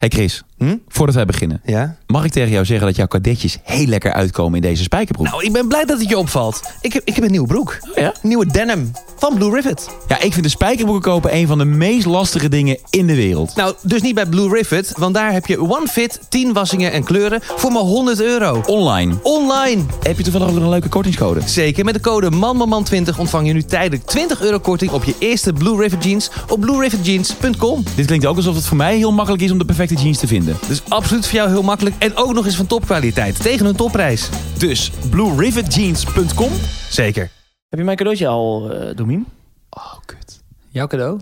Hey Chris, Hm? voordat wij beginnen, Ja? mag ik tegen jou zeggen dat jouw kadetjes heel lekker uitkomen in deze spijkerbroek? Nou, ik ben blij dat het je opvalt. Ik heb, ik heb een nieuwe broek. ja? Een nieuwe denim van Blue Rivet. Ja, ik vind de spijkerbroeken kopen een van de meest lastige dingen in de wereld. Nou, dus niet bij Blue Rivet, want daar heb je one fit, 10 wassingen en kleuren voor maar 100 euro. Online. Online. Heb je toevallig ook nog een leuke kortingscode? Zeker, met de code MANMANMAN20 ontvang je nu tijdelijk 20 euro korting op je eerste Blue Rivet jeans op bluerivetjeans.com. Dit klinkt ook alsof het voor mij heel makkelijk is om de perfecte jeans te vinden. Dus absoluut voor jou heel makkelijk en ook nog eens van topkwaliteit tegen een topprijs. Dus bluerivetjeans.com. Zeker. Heb je mijn cadeautje al, uh, Domien? Oh, kut. Jouw cadeau?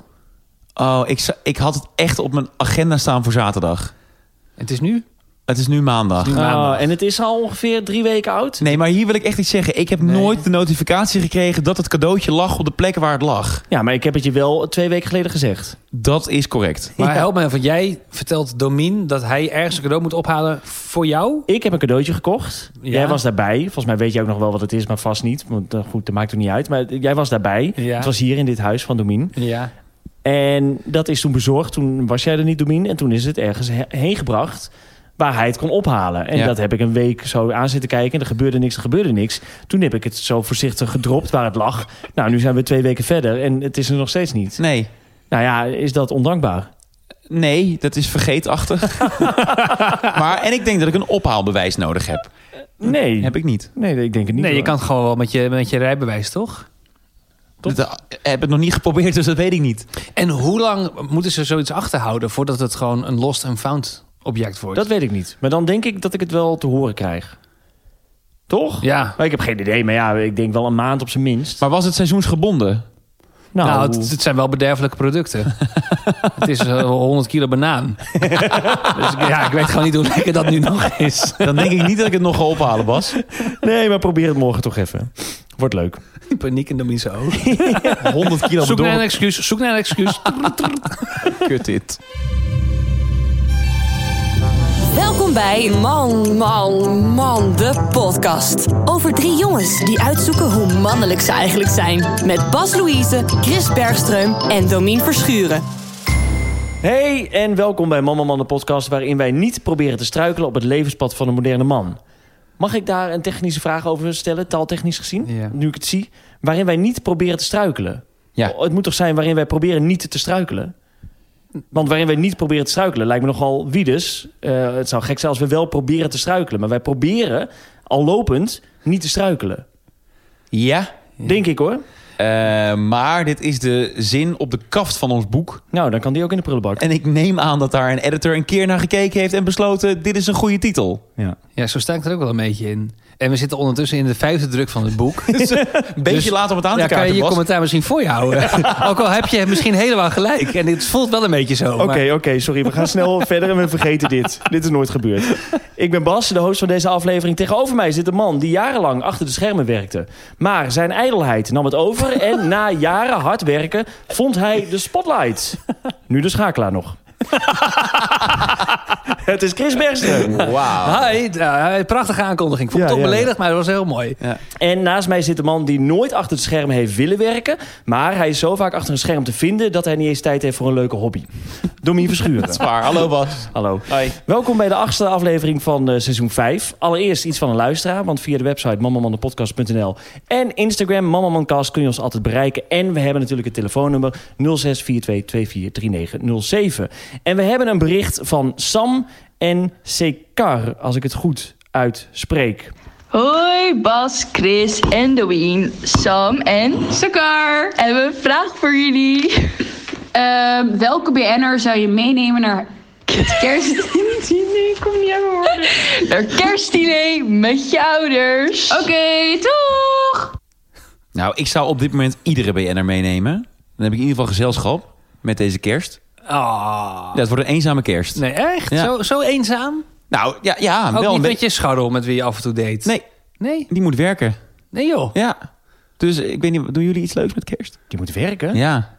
Oh, ik, ik had het echt op mijn agenda staan voor zaterdag. Het is nu? Het is nu maandag. Nu maandag. Ah, en het is al ongeveer drie weken oud. Nee, maar hier wil ik echt iets zeggen. Ik heb Nee. nooit de notificatie gekregen dat het cadeautje lag op de plek waar het lag. Ja, maar ik heb het je wel twee weken geleden gezegd. Dat is correct. Maar Ja. help mij, want jij vertelt Domien dat hij ergens een cadeau moet ophalen voor jou. Ik heb een cadeautje gekocht. Ja. Jij was daarbij. Volgens mij weet je ook nog wel wat het is, maar vast niet. Want eh, goed, dat maakt er niet uit. Maar jij was daarbij. Ja. Het was hier in dit huis van Domien. Ja. En dat is toen bezorgd. Toen was jij er niet, Domien. En toen is het ergens he- heen gebracht waar hij het kon ophalen. En Ja. dat heb ik een week zo aan zitten kijken. En er gebeurde niks, er gebeurde niks. Toen heb ik het zo voorzichtig gedropt waar het lag. Nou, nu zijn we twee weken verder en het is er nog steeds niet. Nee. Nou ja, is dat ondankbaar? Nee, dat is vergeetachtig. maar, en ik denk dat ik een ophaalbewijs nodig heb. Nee. Heb ik niet. Nee, ik denk het niet. Nee, je kan gewoon wel met je, met je rijbewijs, toch? Dat eh, heb ik nog niet geprobeerd, dus dat weet ik niet. En hoe lang moeten ze zoiets achterhouden voordat het gewoon een lost and found object wordt? Dat weet ik niet. Maar dan denk ik dat ik het wel te horen krijg. Toch? Ja. Maar ik heb geen idee. Maar ja, ik denk wel een maand op zijn minst. Maar was het seizoensgebonden? Nou, Nou, het, het zijn wel bederfelijke producten. het is eh, 100 kilo banaan. dus ik- ja, ik weet gewoon niet hoe lekker dat nu nog is. Dan denk ik niet dat ik het nog ga ophalen, Bas. nee, maar probeer het morgen toch even. Wordt leuk. Paniek in zijn oog. 100 kilo Zoek naar een excuus, zoek naar een excuus. Kut dit. Welkom bij Man, Man, Man, de podcast. Over drie jongens die uitzoeken hoe mannelijk ze eigenlijk zijn. Met Bas Louise, Chris Bergström en Domien Verschuren. Hey en welkom bij Mama Man de podcast... waarin wij niet proberen te struikelen op het levenspad van een moderne man. Mag ik daar een technische vraag over stellen, taaltechnisch gezien? Ja. Nu ik het zie. Waarin wij niet proberen te struikelen. Ja. Oh, Het moet toch zijn waarin wij proberen niet te struikelen? Want waarin wij niet proberen te struikelen lijkt me nogal wiedes. Eh, het zou gek zijn als we wel proberen te struikelen. Maar wij proberen, al lopend, niet te struikelen. Ja, Denk ik hoor. eh, maar dit is de zin op de kaft van ons boek. Nou, dan kan die ook in de prullenbak. En ik neem aan dat daar een editor een keer naar gekeken heeft en besloten... dit is een goede titel. Ja. Ja, zo sta ik er ook wel een beetje in. En we zitten ondertussen in de vijfde druk van het boek. Dus een beetje Dus- later om het aan te Ja, kan je kaarten, je Bas. commentaar misschien voor je houden? Ook al heb je misschien helemaal gelijk. En het voelt wel een beetje zo. Oké, maar- oké, sorry. We gaan snel verder en we vergeten dit. Dit is nooit gebeurd. Ik ben Bas, de host van deze aflevering. Tegenover mij zit een man die jarenlang achter de schermen werkte. Maar zijn ijdelheid nam het over en na jaren hard werken vond hij de spotlight. Nu de schakelaar nog. het is Chris Bergström. Wauw. Hi, prachtige aankondiging. Vond ik Ja, toch ja, beledigd, maar dat was heel mooi. En naast mij zit een man die nooit achter de schermen heeft willen werken. Maar hij is zo vaak achter een scherm te vinden dat hij niet eens tijd heeft voor een leuke hobby. Domien Verschuren. Zwaar. Hallo Bas. Hallo. Hoi. Welkom bij de achtste aflevering van eh, seizoen 5. Allereerst iets van een luisteraar, want via de website mamamandepodcast.nl en Instagram mamamancast kun je ons altijd bereiken. En we hebben natuurlijk het telefoonnummer 0642243907. En we hebben een bericht van Sam en Sekar, als ik het goed uitspreek. Hoi Bas, Chris en Sam en Sakar. We hebben een vraag voor jullie. Ehm, welke BN'er zou je meenemen naar het kerstdiner? Ik kom niet aan mijn woorden. Naar kerstdiner met je ouders. Oké, doeg! Nou, ik zou op dit moment iedere BN'er meenemen. Dan heb ik in ieder geval gezelschap met deze kerst. Ah. Ja, het wordt een eenzame kerst. Nee, echt? Ja. Zo, zo eenzaam? Nou, ja, ja Ook wel niet een met je scharrel met wie je af en toe date? Nee, Nee? die moet werken. Nee joh. Ja. Dus ik weet niet, doen jullie iets leuks met kerst? Die moet werken. Ja.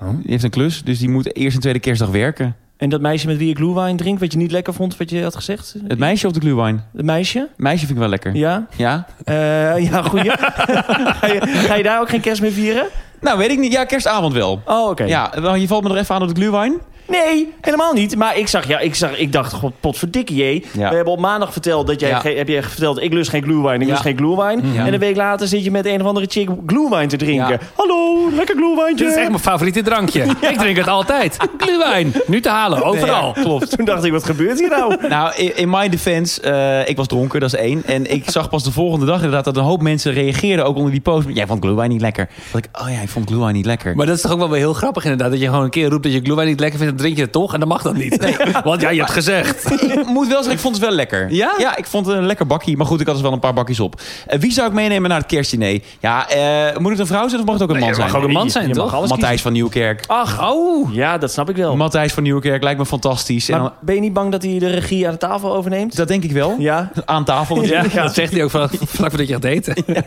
Oh. Die heeft een klus, dus die moet eerst en tweede kerstdag werken. En dat meisje met wie ik glühwein drink, wat je niet lekker vond, wat je had gezegd? Het meisje of de glühwein? Het meisje? Meisje vind ik wel lekker. Ja? Ja? Eh, ja, goeie. ga, je, ga je daar ook geen kerst mee vieren? Nou, weet ik niet. Ja, kerstavond wel. Oh, oké. Ja, wel, je valt me nog even aan op de glühwein. Nee, helemaal niet. Maar ik zag, ja, ik zag, ik dacht, god, potverdikkie, jee. Ja. We hebben op maandag verteld dat jij, Ja. ge- heb je verteld, ik lust geen glühwein, ik Ja. lust geen glühwein. Ja. En een week later zit je met een of andere chick glühwein te drinken. Ja. Hallo, lekker glühweintje. Dit is echt mijn favoriete drankje. Ik drink het altijd. Glühwein. Nu te halen, overal. Klopt. Toen dacht ik, wat gebeurt hier nou? Nou, in, in my defense, eh, ik was dronken, dat is één. En ik zag pas de volgende dag inderdaad dat een hoop mensen reageerden ook onder die post. Jij vond glühwein niet lekker. Dat ik, oh ja, ik vond glühwein niet lekker. Maar dat is toch ook wel weer heel grappig inderdaad. Dat je gewoon een keer roept dat je glühwein niet lekker vindt. Dan drink je het toch. En dan mag dat niet. Want ja, je hebt gezegd. ik moet wel zeggen, ik vond het wel lekker. Ja? Ja, ik vond het een lekker bakkie. Maar goed, ik had dus wel een paar bakjes op. Eh, wie zou ik meenemen naar het kerstdiner? Ja, eh, moet het een vrouw zijn of mag het ook een man zijn? mag ook een man zijn, toch? Matthijs van Nieuwkerk. Ach, Oh. ja, dat snap ik wel. Matthijs van Nieuwkerk lijkt me fantastisch. En Maar dan- ben je niet bang dat hij de regie aan de tafel overneemt? dat denk ik wel. Ja. Aan tafel natuurlijk. Ja, dat zegt hij ook vlak, voordat je gaat eten. Met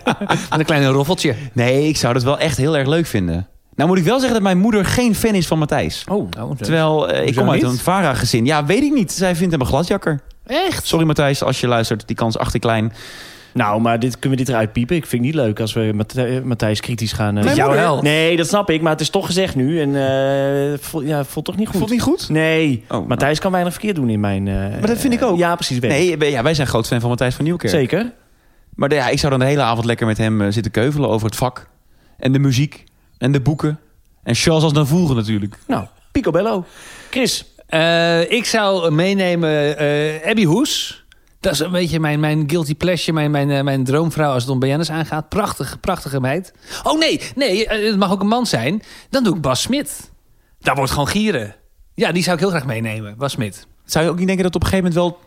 een klein roffeltje. Nee, ik zou dat wel echt heel erg leuk vinden. Nou moet ik wel zeggen dat mijn moeder geen fan is van Matthijs. Oh, Terwijl eh, ik kom uit niet? een VARA-gezin. Ja, weet ik niet. Zij vindt hem een gladjakker. Echt? Sorry Matthijs, als je luistert. Die kans achter klein. Nou, maar dit, kunnen we dit eruit piepen? Ik vind het niet leuk als we eh, Matthijs kritisch gaan... eh, Met jouw moeder- held. Nee, dat snap ik, maar het is toch gezegd nu. En eh voel, ja, voelt toch niet goed. Vond niet goed? Nee, Oh, Matthijs kan weinig verkeerd doen in mijn... eh, Maar dat vind ik ook. Ja, precies. Nee, wij- ja, wij zijn groot fan van Matthijs van Nieuwkerk. Zeker. Maar de- ja, ik zou dan de hele avond lekker met hem zitten keuvelen over het vak. En de muziek. En de boeken. En Charles als Navour natuurlijk. Nou, picobello. Chris, Eh, ik zou meenemen eh Abby Hoes. Dat is een beetje mijn, mijn guilty pleasure, mijn, mijn, eh, mijn droomvrouw als het om BN'ers aangaat. Prachtige, prachtige meid. Oh nee, nee, het mag ook een man zijn. Dan doe ik Bas Smit. Daar wordt gewoon gieren. Ja, die zou ik heel graag meenemen, Bas Smit. Zou je ook niet denken dat op een gegeven moment wel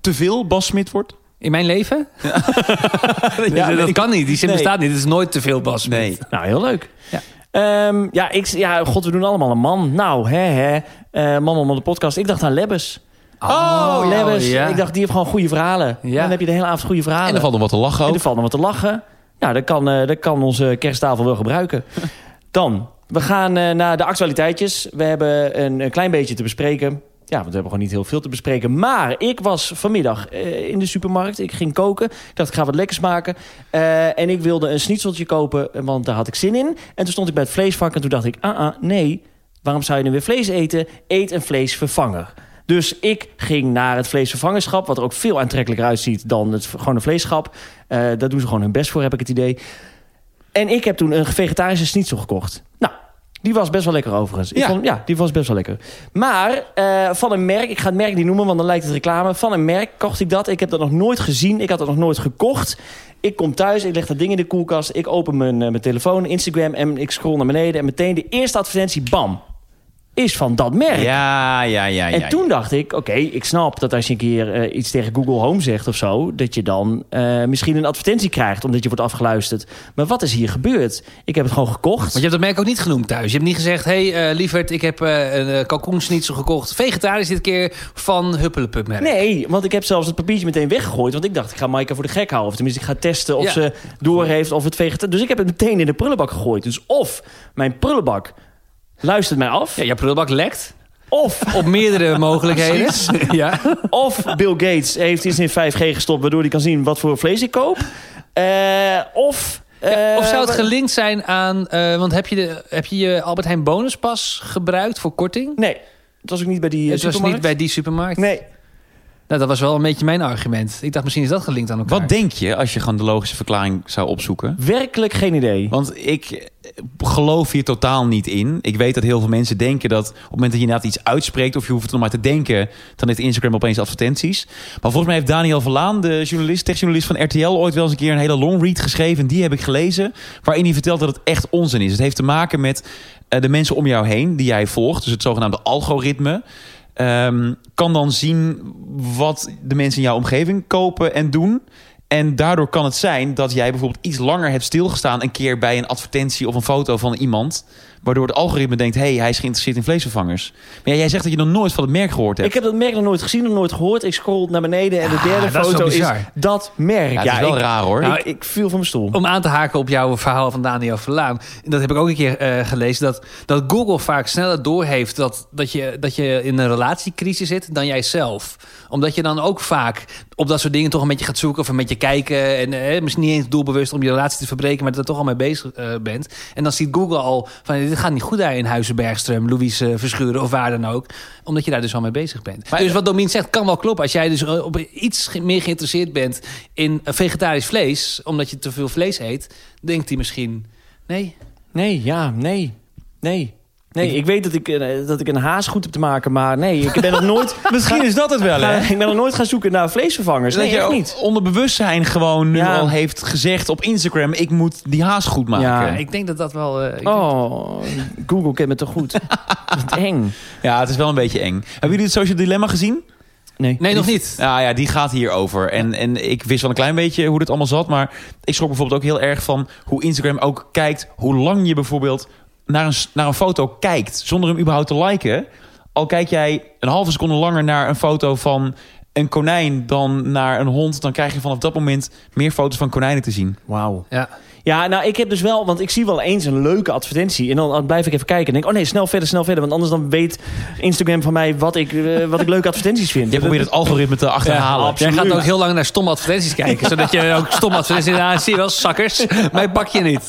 te veel Bas Smit wordt? In mijn leven? Ja, dat kan niet, die zin Nee. bestaat niet. Het is nooit te veel Bas. Nee. nou heel leuk. Ja. Ehm, ja, ik, ja, god, we doen allemaal een man. Nou, hè, hè. Eh, man om de podcast. Ik dacht aan Lebbes. Oh, Lebbes. ja. Ik dacht, die heeft gewoon goede verhalen. Ja. Dan heb je de hele avond goede verhalen. En er valt nog wat te lachen En ook. er valt nog wat te lachen. Ja, dat kan, eh, dat kan onze kersttafel wel gebruiken. Dan, we gaan eh, naar de actualiteitjes. We hebben een, een klein beetje te bespreken. Ja, want we hebben gewoon niet heel veel te bespreken. Maar ik was vanmiddag eh, in de supermarkt. Ik ging koken. Ik dacht, ik ga wat lekkers maken. Eh, en ik wilde een schnitzeltje kopen, want daar had ik zin in. En toen stond ik bij het vleesvak en toen dacht ik... ah, ah, nee, waarom zou je nu weer vlees eten? Eet een vleesvervanger. Dus ik ging naar het vleesvervangerschap... wat er ook veel aantrekkelijker uitziet dan het gewone vleesschap. Eh, daar doen ze gewoon hun best voor, heb ik het idee. En ik heb toen een vegetarische schnitzel gekocht. Nou, die was best wel lekker overigens. Ik Ja. vond, ja, die was best wel lekker. Maar eh, van een merk, ik ga het merk niet noemen, want dan lijkt het reclame. Van een merk kocht ik dat. Ik heb dat nog nooit gezien. Ik had dat nog nooit gekocht. Ik kom thuis, ik leg dat ding in de koelkast. Ik open mijn, eh, mijn telefoon, Instagram en ik scroll naar beneden. En meteen de eerste advertentie, bam, is van dat merk. Ja, ja, ja. ja En toen dacht ik, oké, ik snap dat als je een keer eh, iets tegen Google Home zegt of zo... dat je dan eh, misschien een advertentie krijgt omdat je wordt afgeluisterd. Maar wat is hier gebeurd? Ik heb het gewoon gekocht. Want je hebt dat merk ook niet genoemd thuis. Je hebt niet gezegd, hé hey, eh, lieverd, ik heb eh, een uh, kalkoensnitzel gekocht. Vegetarisch dit keer van Huppelepup merk. Nee, want ik heb zelfs het papiertje meteen weggegooid. Want ik dacht, ik ga Maaike voor de gek houden. Of tenminste, ik ga testen of Ja. ze doorheeft of het vegetarisch... Dus ik heb het meteen in de prullenbak gegooid. Dus of mijn prullenbak luistert mij af... Ja, jouw prullenbak lekt. of, Op meerdere mogelijkheden. ja. of Bill Gates heeft iets in 5G gestopt... waardoor hij kan zien wat voor vlees ik koop. Eh, of... eh, Of zou het gelinkt zijn aan... eh, want heb je, de, heb je je Albert Heijn bonuspas gebruikt voor korting? Nee, het was ook niet bij die het was supermarkt. niet bij die supermarkt? Nee, Nou, dat was wel een beetje mijn argument. Ik dacht, misschien is dat gelinkt aan elkaar. Wat denk je als je gewoon de logische verklaring zou opzoeken? werkelijk geen idee. Want ik geloof hier totaal niet in. Ik weet dat heel veel mensen denken dat op het moment dat je inderdaad iets uitspreekt... of je hoeft het nog maar te denken, dan heeft Instagram opeens advertenties. Maar volgens mij heeft Daniel Verlaan, de journalist, techjournalist van RTL... ooit wel eens een keer een hele long read geschreven. En die heb ik gelezen, waarin hij vertelt dat het echt onzin is. Het heeft te maken met eh, de mensen om jou heen die jij volgt. Dus het zogenaamde algoritme. Ehm, kan dan zien wat de mensen in jouw omgeving kopen en doen. En daardoor kan het zijn dat jij bijvoorbeeld iets langer hebt stilgestaan... een keer bij een advertentie of een foto van iemand... waardoor het algoritme denkt, hé, hey, hij is geïnteresseerd in vleesvervangers. Maar ja, jij zegt dat je nog nooit van het merk gehoord hebt. Ik heb dat merk nog nooit gezien, nog nooit gehoord. Ik scroll naar beneden en de Ja, derde dat is foto is, dat merk. Ja, het is wel ik, raar hoor. Nou, ik, ik viel van mijn stoel. Om aan te haken op jouw verhaal van Daniel Verlaan. Dat heb ik ook een keer eh, gelezen. Dat, dat Google vaak sneller doorheeft dat, dat, je, dat je in een relatiecrisis zit dan jijzelf. Omdat je dan ook vaak op dat soort dingen toch een beetje gaat zoeken. Of een beetje kijken. En eh, misschien niet eens doelbewust om je relatie te verbreken. Maar dat je er toch al mee bezig eh, bent. En dan ziet Google al van dit dit gaat niet goed daar in Huizenbergström, Louise eh, Verschuren of waar dan ook. Omdat je daar dus al mee bezig bent. dus wat Domien zegt kan wel kloppen. Als jij dus eh, op iets meer geïnteresseerd bent in eh, vegetarisch vlees, omdat je te veel vlees eet, denkt hij misschien, nee, Nee, ja, nee. Nee. Nee, ik weet dat ik, eh, dat ik een haas goed heb te maken, maar nee, ik ben nog nooit... Misschien is dat het wel, hè? ik ben nog nooit gaan zoeken naar vleesvervangers. dat Nee, je echt ook niet. onder bewustzijn gewoon nu Ja. al heeft gezegd op Instagram... ik moet die haas goed maken. Ja. Ja, ik denk dat dat wel... eh, ik denk- Oh, Google kent me toch goed. Wat eng. het is wel een beetje eng. Hebben jullie het Social Dilemma gezien? Nee. Nee, nog niet. Nou ja, die gaat hierover. En, en ik wist wel een klein beetje hoe dit allemaal zat. Maar ik schrok bijvoorbeeld ook heel erg van hoe Instagram ook kijkt... hoe lang je bijvoorbeeld naar een, naar een foto kijkt... zonder hem überhaupt te liken. Al kijk jij een halve seconde langer naar een foto van een konijn... dan naar een hond... dan krijg je vanaf dat moment meer foto's van konijnen te zien. Wauw. Ja. Ja, nou, ik heb dus wel, want ik zie wel eens een leuke advertentie. En dan, blijf ik even kijken en denk, oh nee, snel verder, snel verder. Want anders dan weet Instagram van mij wat ik, eh, wat ik leuke advertenties vind. Je probeert het algoritme te achterhalen. Ja, Jij gaat ook heel lang naar stomme advertenties kijken. zodat je ook stomme advertenties... Ja, zie je wel, zakkers. Mij pak je niet.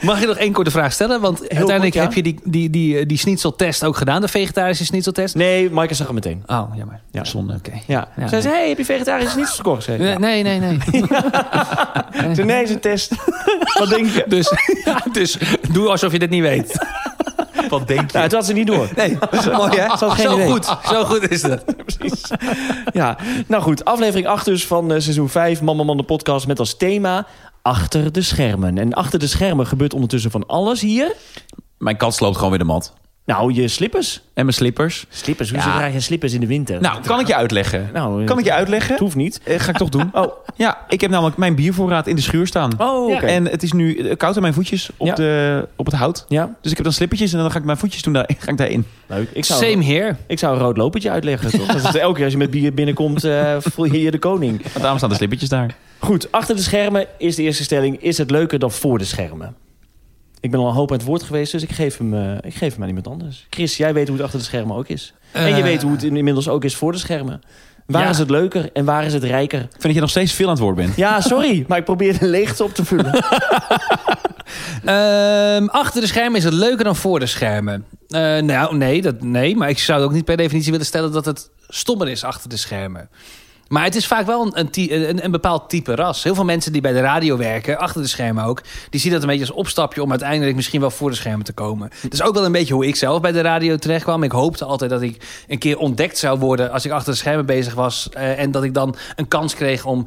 Mag je nog één korte vraag stellen? Want uiteindelijk ja. heb je die, die, die, die schnitzeltest ook gedaan. De vegetarische schnitzeltest. Nee, Maaike zag hem meteen. Oh, jammer. Ja. Zonde. Oké. Ja. Ja, Zij nee. zei, hey, heb je vegetarisch niet gekocht? Ik, Nee, nee, nee. nee. Nee, is een test. Wat denk je? Dus, ja, dus doe alsof je dit niet weet. Wat denk je? Nou, het had ze niet door. Nee, mooi hè? Ze had geen Zo idee. goed, zo goed is dat. Ja, nou goed. Aflevering 8 dus van eh, seizoen 5. Mama Man de podcast met als thema... Achter de schermen. En achter de schermen gebeurt ondertussen van alles hier. Mijn kat sloopt gewoon weer de mat. Nou, je slippers. En mijn slippers. Slippers, hoezo Ja. draag je slippers in de winter? Nou, kan ik je uitleggen? nou, Kan ik je uitleggen? Het hoeft niet. Eh, ga ik toch doen. Oh, Ja, ik heb namelijk mijn biervoorraad in de schuur staan. oh oké. En het is nu eh, koud aan mijn voetjes op, Ja. de, op het hout. Ja, Dus ik heb dan slippertjes en dan ga ik mijn voetjes doen daar, ga ik daarin. leuk. Ik zou, Same here. ik zou een rood lopertje uitleggen, toch? Dat is elke keer als je met bier binnenkomt, eh, voel je je de koning. Want daarom staan de slippertjes daar. Goed, achter de schermen is de eerste stelling. Is het leuker dan voor de schermen? Ik ben al een hoop aan het woord geweest, dus ik geef hem, eh, ik geef hem aan iemand anders. Chris, jij weet hoe het achter de schermen ook is. en je Eh, weet hoe het inmiddels ook is voor de schermen. Waar Ja. is het leuker en waar is het rijker? Ik vind dat je nog steeds veel aan het woord bent. Ja, sorry, maar ik probeer de leegte op te vullen. Ehm, achter de schermen is het leuker dan voor de schermen. Eh, nou, nee, dat, nee, maar ik zou ook niet per definitie willen stellen dat het stommer is achter de schermen. Maar het is vaak wel een, een, een, bepaald type ras. Heel veel mensen die bij de radio werken, achter de schermen ook... die zien dat een beetje als opstapje om uiteindelijk misschien wel voor de schermen te komen. Het is ook wel een beetje hoe ik zelf bij de radio terecht kwam. Ik hoopte altijd dat ik een keer ontdekt zou worden... als ik achter de schermen bezig was. eh, en dat ik dan een kans kreeg om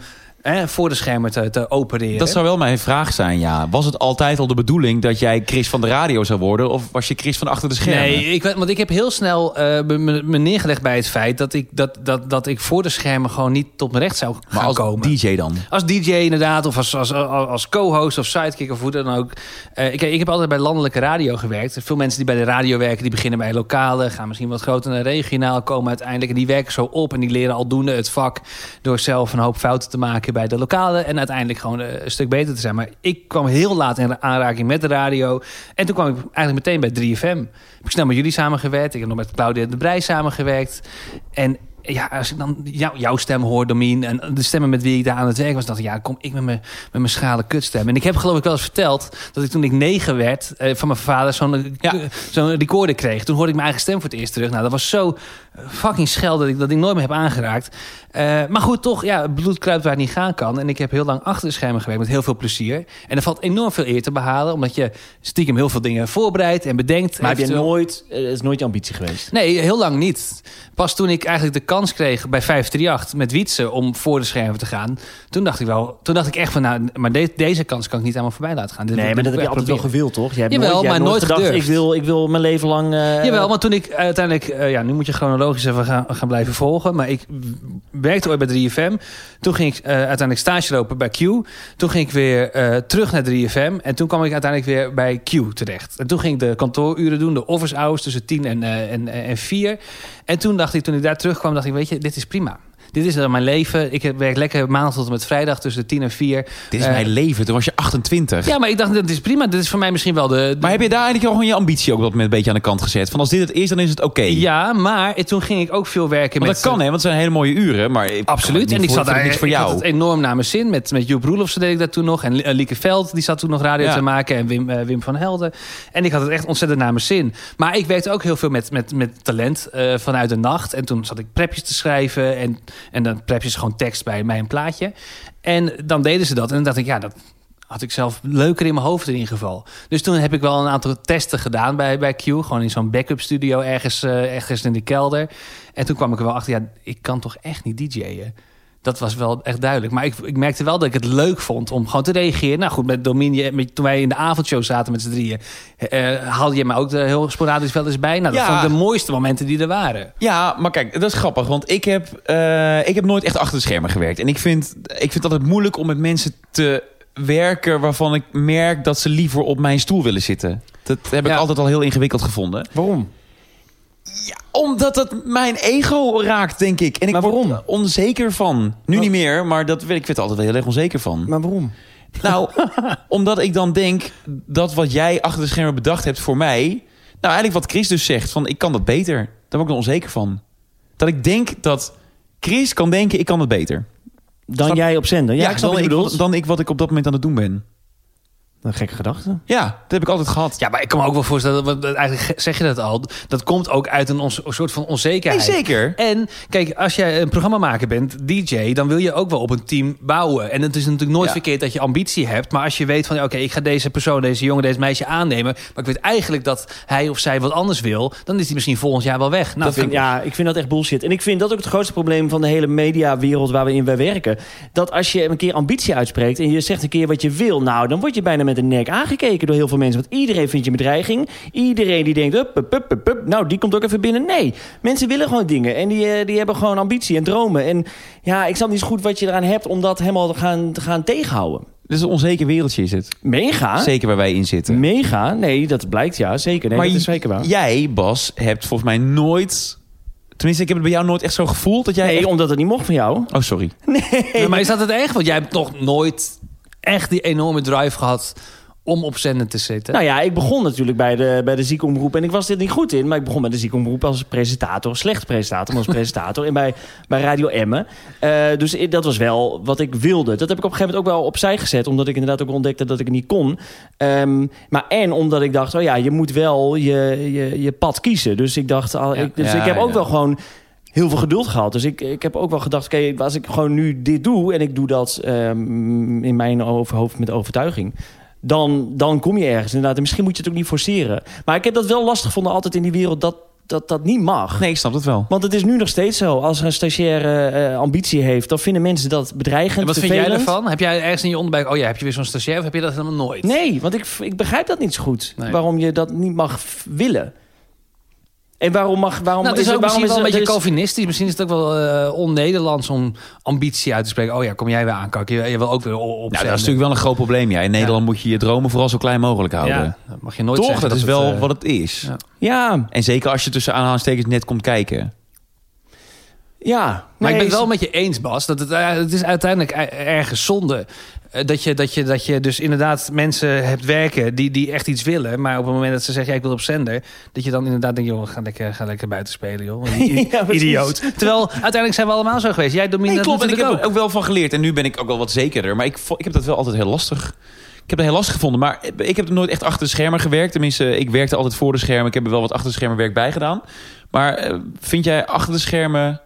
voor de schermen te, te opereren. Dat zou wel mijn vraag zijn, ja. Was het altijd al de bedoeling dat jij Chris van de radio zou worden? Of was je Chris van achter de schermen? Nee, ik, want ik heb heel snel eh, me- neergelegd bij het feit dat ik, dat, dat, dat ik voor de schermen gewoon niet tot mijn recht zou gaan maar als komen. DJ dan? Als DJ inderdaad, of als, als, als, als co-host of sidekick of hoe dan ook. Eh, ik, ik heb altijd bij landelijke radio gewerkt. Veel mensen die bij de radio werken, die beginnen bij lokale... gaan misschien wat groter naar regionaal, komen uiteindelijk... en die werken zo op en die leren aldoende het vak... door zelf een hoop fouten te maken bij de lokale... en uiteindelijk gewoon eh, een stuk beter te zijn. Maar ik kwam heel laat in aanraking met de radio... en toen kwam ik eigenlijk meteen bij 3FM. Heb ik snel met jullie samengewerkt. Ik heb nog met Claudia de Brij samengewerkt. En ja, als ik dan jou, jouw stem hoor, Domien... en de stemmen met wie ik daar aan het werk was... dacht ik, ja, kom ik met mijn, met mijn schrale kutstem. En ik heb geloof ik wel eens verteld... dat ik toen ik negen werd... eh, van mijn vader zo'n Ja. zo'n recorder kreeg. Toen hoorde ik mijn eigen stem voor het eerst terug. Nou, dat was zo fucking schel dat ik dat ik nooit meer heb aangeraakt. Eh, maar goed, toch, ja, bloed kruipt waar het niet gaan kan. En ik heb heel lang achter de schermen gewerkt met heel veel plezier. En er valt enorm veel eer te behalen... omdat je stiekem heel veel dingen voorbereidt en bedenkt. Maar heb je nooit, eh, het is nooit je ambitie geweest? Nee, heel lang niet. Pas toen ik eigenlijk de kans kreeg bij 538 met Wietse om voor de schermen te gaan, toen dacht ik wel, toen dacht ik echt van, nou, maar de- deze kans kan ik niet aan me voorbij laten gaan. Dit- Nee, maar dat heb je altijd wel gewild, toch? Jij hebt Jawel, nooit, hebt maar nooit nooit gedacht, ik wil, ik wil mijn leven lang... eh, Jawel, want toen ik uiteindelijk... ja, nu moet je chronologisch even gaan, gaan blijven volgen. Maar ik werkte ooit bij 3FM. Toen ging ik eh, uiteindelijk stage lopen bij Q. Toen ging ik weer eh, terug naar 3FM. En toen kwam ik uiteindelijk weer bij Q terecht. En toen ging ik de kantooruren doen. De office hours tussen 10 en, eh, en, en 4. En toen dacht ik, toen ik daar terugkwam, dacht ik... Weet je, dit is prima. Dit is dan mijn leven. Ik werk lekker maandag tot en met vrijdag tussen 10 en 4. Dit is Eh, mijn leven. Toen was je 28. Ja, maar ik dacht, dit is prima. Dit is voor mij misschien wel de... de- Maar heb je daar eigenlijk al gewoon je ambitie ook wat met een beetje aan de kant gezet? Van als dit het is, dan is het oké. Ja, maar toen ging ik ook veel werken met... dat kan hè, want het zijn hele mooie uren. Maar ik- Absoluut. En ik voor- zat daar niks voor ik jou. had het enorm naar mijn zin. Met, met Joep Roelofsen deed ik dat toen nog. En eh, Lieke Veld, die zat toen nog radio Ja. te maken. En Wim, eh, Wim van Helden. En ik had het echt ontzettend naar mijn zin. Maar ik werkte ook heel veel met, met, met talent eh, vanuit de nacht. En toen zat ik prepjes te schrijven. En, en dan prepjes gewoon tekst bij mij een plaatje. En dan deden ze dat. En dan dacht ik, ja, dat had ik zelf leuker in mijn hoofd in ieder geval. Dus toen heb ik wel een aantal testen gedaan bij, bij Q. Gewoon in zo'n backup studio ergens, eh, ergens in de kelder. En toen kwam ik er wel achter, ja, ik kan toch echt niet DJ'en. Dat was wel echt duidelijk. Maar ik, ik merkte wel dat ik het leuk vond om gewoon te reageren. Nou goed, met Dominie, met, toen wij in de avondshow zaten met z'n drieën... eh, haalde je me ook er heel sporadisch wel eens bij. Nou, dat Ja. vond ik de mooiste momenten die er waren. Ja, maar kijk, dat is grappig. Want ik heb, eh, ik heb nooit echt achter de schermen gewerkt. En ik vind, ik vind het altijd moeilijk om met mensen te werken... waarvan ik merk dat ze liever op mijn stoel willen zitten. Dat heb ik altijd al heel ingewikkeld gevonden. Waarom? Omdat het mijn ego raakt, denk ik. En ik Maar waarom? word er onzeker van. Nu niet meer, maar dat, ik werd er altijd wel heel erg onzeker van. Maar waarom? Nou, omdat ik dan denk dat wat jij achter de schermen bedacht hebt voor mij... Nou, eigenlijk wat Chris dus zegt, van ik kan dat beter. Daar word ik dan onzeker van. Dat ik denk dat Chris kan denken, ik kan het beter. Dan Snap- jij op zender. Ja, ik snap dan, wat je ik, bedoelt. dan ik wat ik op dat moment aan het doen ben. Een gekke gedachte. Ja, dat heb ik altijd gehad. Ja, maar ik kan me ook wel voorstellen... want Eigenlijk zeg je dat al. Dat komt ook uit een, ons- een soort van Nee, onzekerheid. zeker. En kijk, als jij een programmamaker bent, DJ, dan wil je ook wel op een team bouwen. En het is natuurlijk nooit Ja. verkeerd dat je ambitie hebt. Maar als je weet van, oké, ik ga deze persoon, deze jongen, deze meisje aannemen. Maar ik weet eigenlijk dat hij of zij wat anders wil. Dan is hij misschien volgend jaar wel weg. Nou, dat vind, ik- ja, ik vind dat echt bullshit. En ik vind dat ook het grootste probleem van de hele mediawereld waar we in wij werken. Dat als je een keer ambitie uitspreekt en je zegt een keer wat je wil, nou, dan word je bijna met een nek aangekeken door heel veel mensen. Want iedereen vindt je een bedreiging. Iedereen die denkt, up, up, up, up, up, nou, die komt ook even binnen. Nee, mensen willen gewoon dingen en die, eh, die hebben gewoon ambitie en dromen. En ja, ik snap niet zo goed wat je eraan hebt om dat helemaal te gaan, te gaan tegenhouden. Dit is een onzeker wereldje is het. Mega. Zeker waar wij in zitten. Mega. Nee, dat blijkt ja, zeker. Nee, maar dat is zeker waar. jij, Bas, hebt volgens mij nooit... Tenminste, ik heb het bij jou nooit echt zo gevoeld dat jij... Nee, echt- omdat het niet mocht van jou. Oh, sorry. Ja, maar is dat het echt? Want jij hebt toch nooit echt die enorme drive gehad om op zender te zitten. Nou ja, ik begon natuurlijk bij de, bij de ziekenomroep. En ik was dit niet goed in. Maar ik begon bij de ziekenomroep als presentator. Slecht presentator, maar als presentator. En bij, bij Radio Emmen. Eh, dus dat was wel wat ik wilde. Dat heb ik op een gegeven moment ook wel opzij gezet. Omdat ik inderdaad ook ontdekte dat ik het niet kon. Ehm, maar en omdat ik dacht, oh ja, je moet wel je, je, je pad kiezen. Dus ik dacht, al, ik, dus Ja, ik heb ook ja. wel gewoon heel veel geduld gehad. Dus ik, ik heb ook wel gedacht, oké, als ik gewoon nu dit doe... en ik doe dat ehm, in mijn hoofd met overtuiging... Dan, dan kom je ergens inderdaad. En misschien moet je het ook niet forceren. Maar ik heb dat wel lastig gevonden altijd in die wereld... dat dat, dat niet mag. Nee, ik snap het wel. Want het is nu nog steeds zo. Als een stagiaire eh, ambitie heeft... dan vinden mensen dat bedreigend, en wat vind jij ervan? Heb jij ergens in je onderbuik... oh ja, heb je weer zo'n stagiair of heb je dat helemaal nooit? Nee, want ik, ik begrijp dat niet zo goed. Nee. Waarom je dat niet mag willen. En waarom mag... Waarom Nou, het is ook waarom misschien wel een er- beetje is- Calvinistisch. Misschien is het ook wel eh, on-Nederlands om ambitie uit te spreken. Oh ja, kom jij weer aankakken. Je, je wil ook weer op Nou, dat is natuurlijk wel een groot probleem. Ja. In Nederland moet je je dromen vooral zo klein mogelijk houden. Ja, dat mag je nooit Toch? zeggen. Dat, is het, wel eh, wat het is. ja. Ja, En zeker als je tussen aanhalingstekens net komt kijken. ja. Maar Nee, ik ben het wel met je eens, Bas. Dat het, eh, het is uiteindelijk e- ergens zonde. Eh, Dat je, dat, je, dat je dus inderdaad mensen hebt werken die, die echt iets willen. Maar op het moment dat ze zeggen, ja, ik wil op zender. Dat je dan inderdaad denkt, joh, ga lekker, ga lekker buiten spelen, joh. Ja. Idioot. Terwijl uiteindelijk zijn we allemaal zo geweest. Jij Domine Nee, dat klopt. En ik heb natuurlijk er ook wel van geleerd. En nu ben ik ook wel wat zekerder. Maar ik, ik heb dat wel altijd heel lastig. Ik heb het heel lastig gevonden. Maar ik heb nooit echt achter de schermen gewerkt. Tenminste, ik werkte altijd voor de schermen. Ik heb er wel wat achter de schermen werk bij gedaan. Maar eh, vind jij achter de schermen...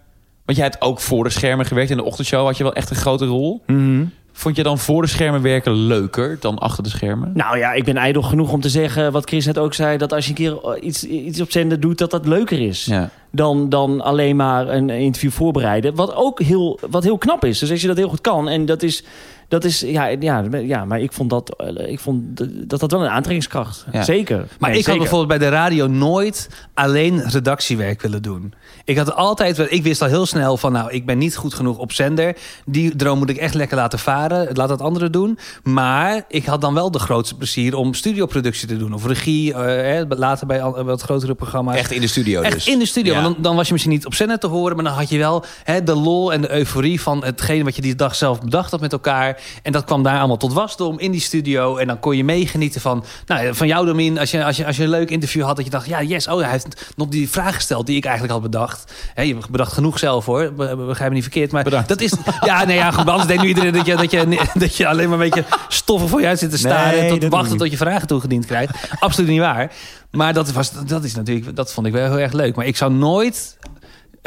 Want jij hebt ook voor de schermen gewerkt. In de ochtendshow had je wel echt een grote rol. Mhm. Vond je dan voor de schermen werken leuker dan achter de schermen? Nou ja, ik ben ijdel genoeg om te zeggen... wat Chris net ook zei... dat als je een keer eh, iets, iets op zender doet... dat dat leuker is. Ja. dan, dan alleen maar een interview voorbereiden. Wat ook heel, wat heel knap is. Dus als je dat heel goed kan. En dat is, dat is ja, ja, ja, maar ik vond dat, eh, ik vond dat dat wel een aantrekkingskracht. Ja. Zeker. Maar Nee, ik had bijvoorbeeld bij de radio nooit alleen redactiewerk willen doen. Ik had altijd, ik wist al heel snel van, nou, ik ben niet goed genoeg op zender. Die droom moet ik echt lekker laten varen. Laat dat anderen doen. Maar ik had dan wel de grootste plezier om studioproductie te doen. Of regie, eh, hè, later bij al- wat grotere programma's. Echt in de studio Echt dus. in de studio. Ja. Want dan, dan was je misschien niet op zender te horen... maar dan had je wel hè, de lol en de euforie van hetgene... wat je die dag zelf bedacht had met elkaar. En dat kwam daar allemaal tot wasdom in die studio. En dan kon je meegenieten van, nou, van jou, Domin. Als je, als, je, als je een leuk interview had, dat je dacht... ja, yes, oh, hij heeft nog die vraag gesteld die ik eigenlijk had bedacht. Hè, je bedacht genoeg zelf, hoor. Be- be- Begrijp me niet verkeerd. Maar Bedankt. dat is... Ja, nee, ja, goed, anders denkt nu iedereen dat je, dat, je, dat je alleen maar een beetje stoffen voor je uit zit te staren... Nee, en tot wachten tot je vragen toegediend krijgt. Absoluut niet waar. Maar dat, was, dat is natuurlijk, dat vond ik wel heel erg leuk. Maar ik zou nooit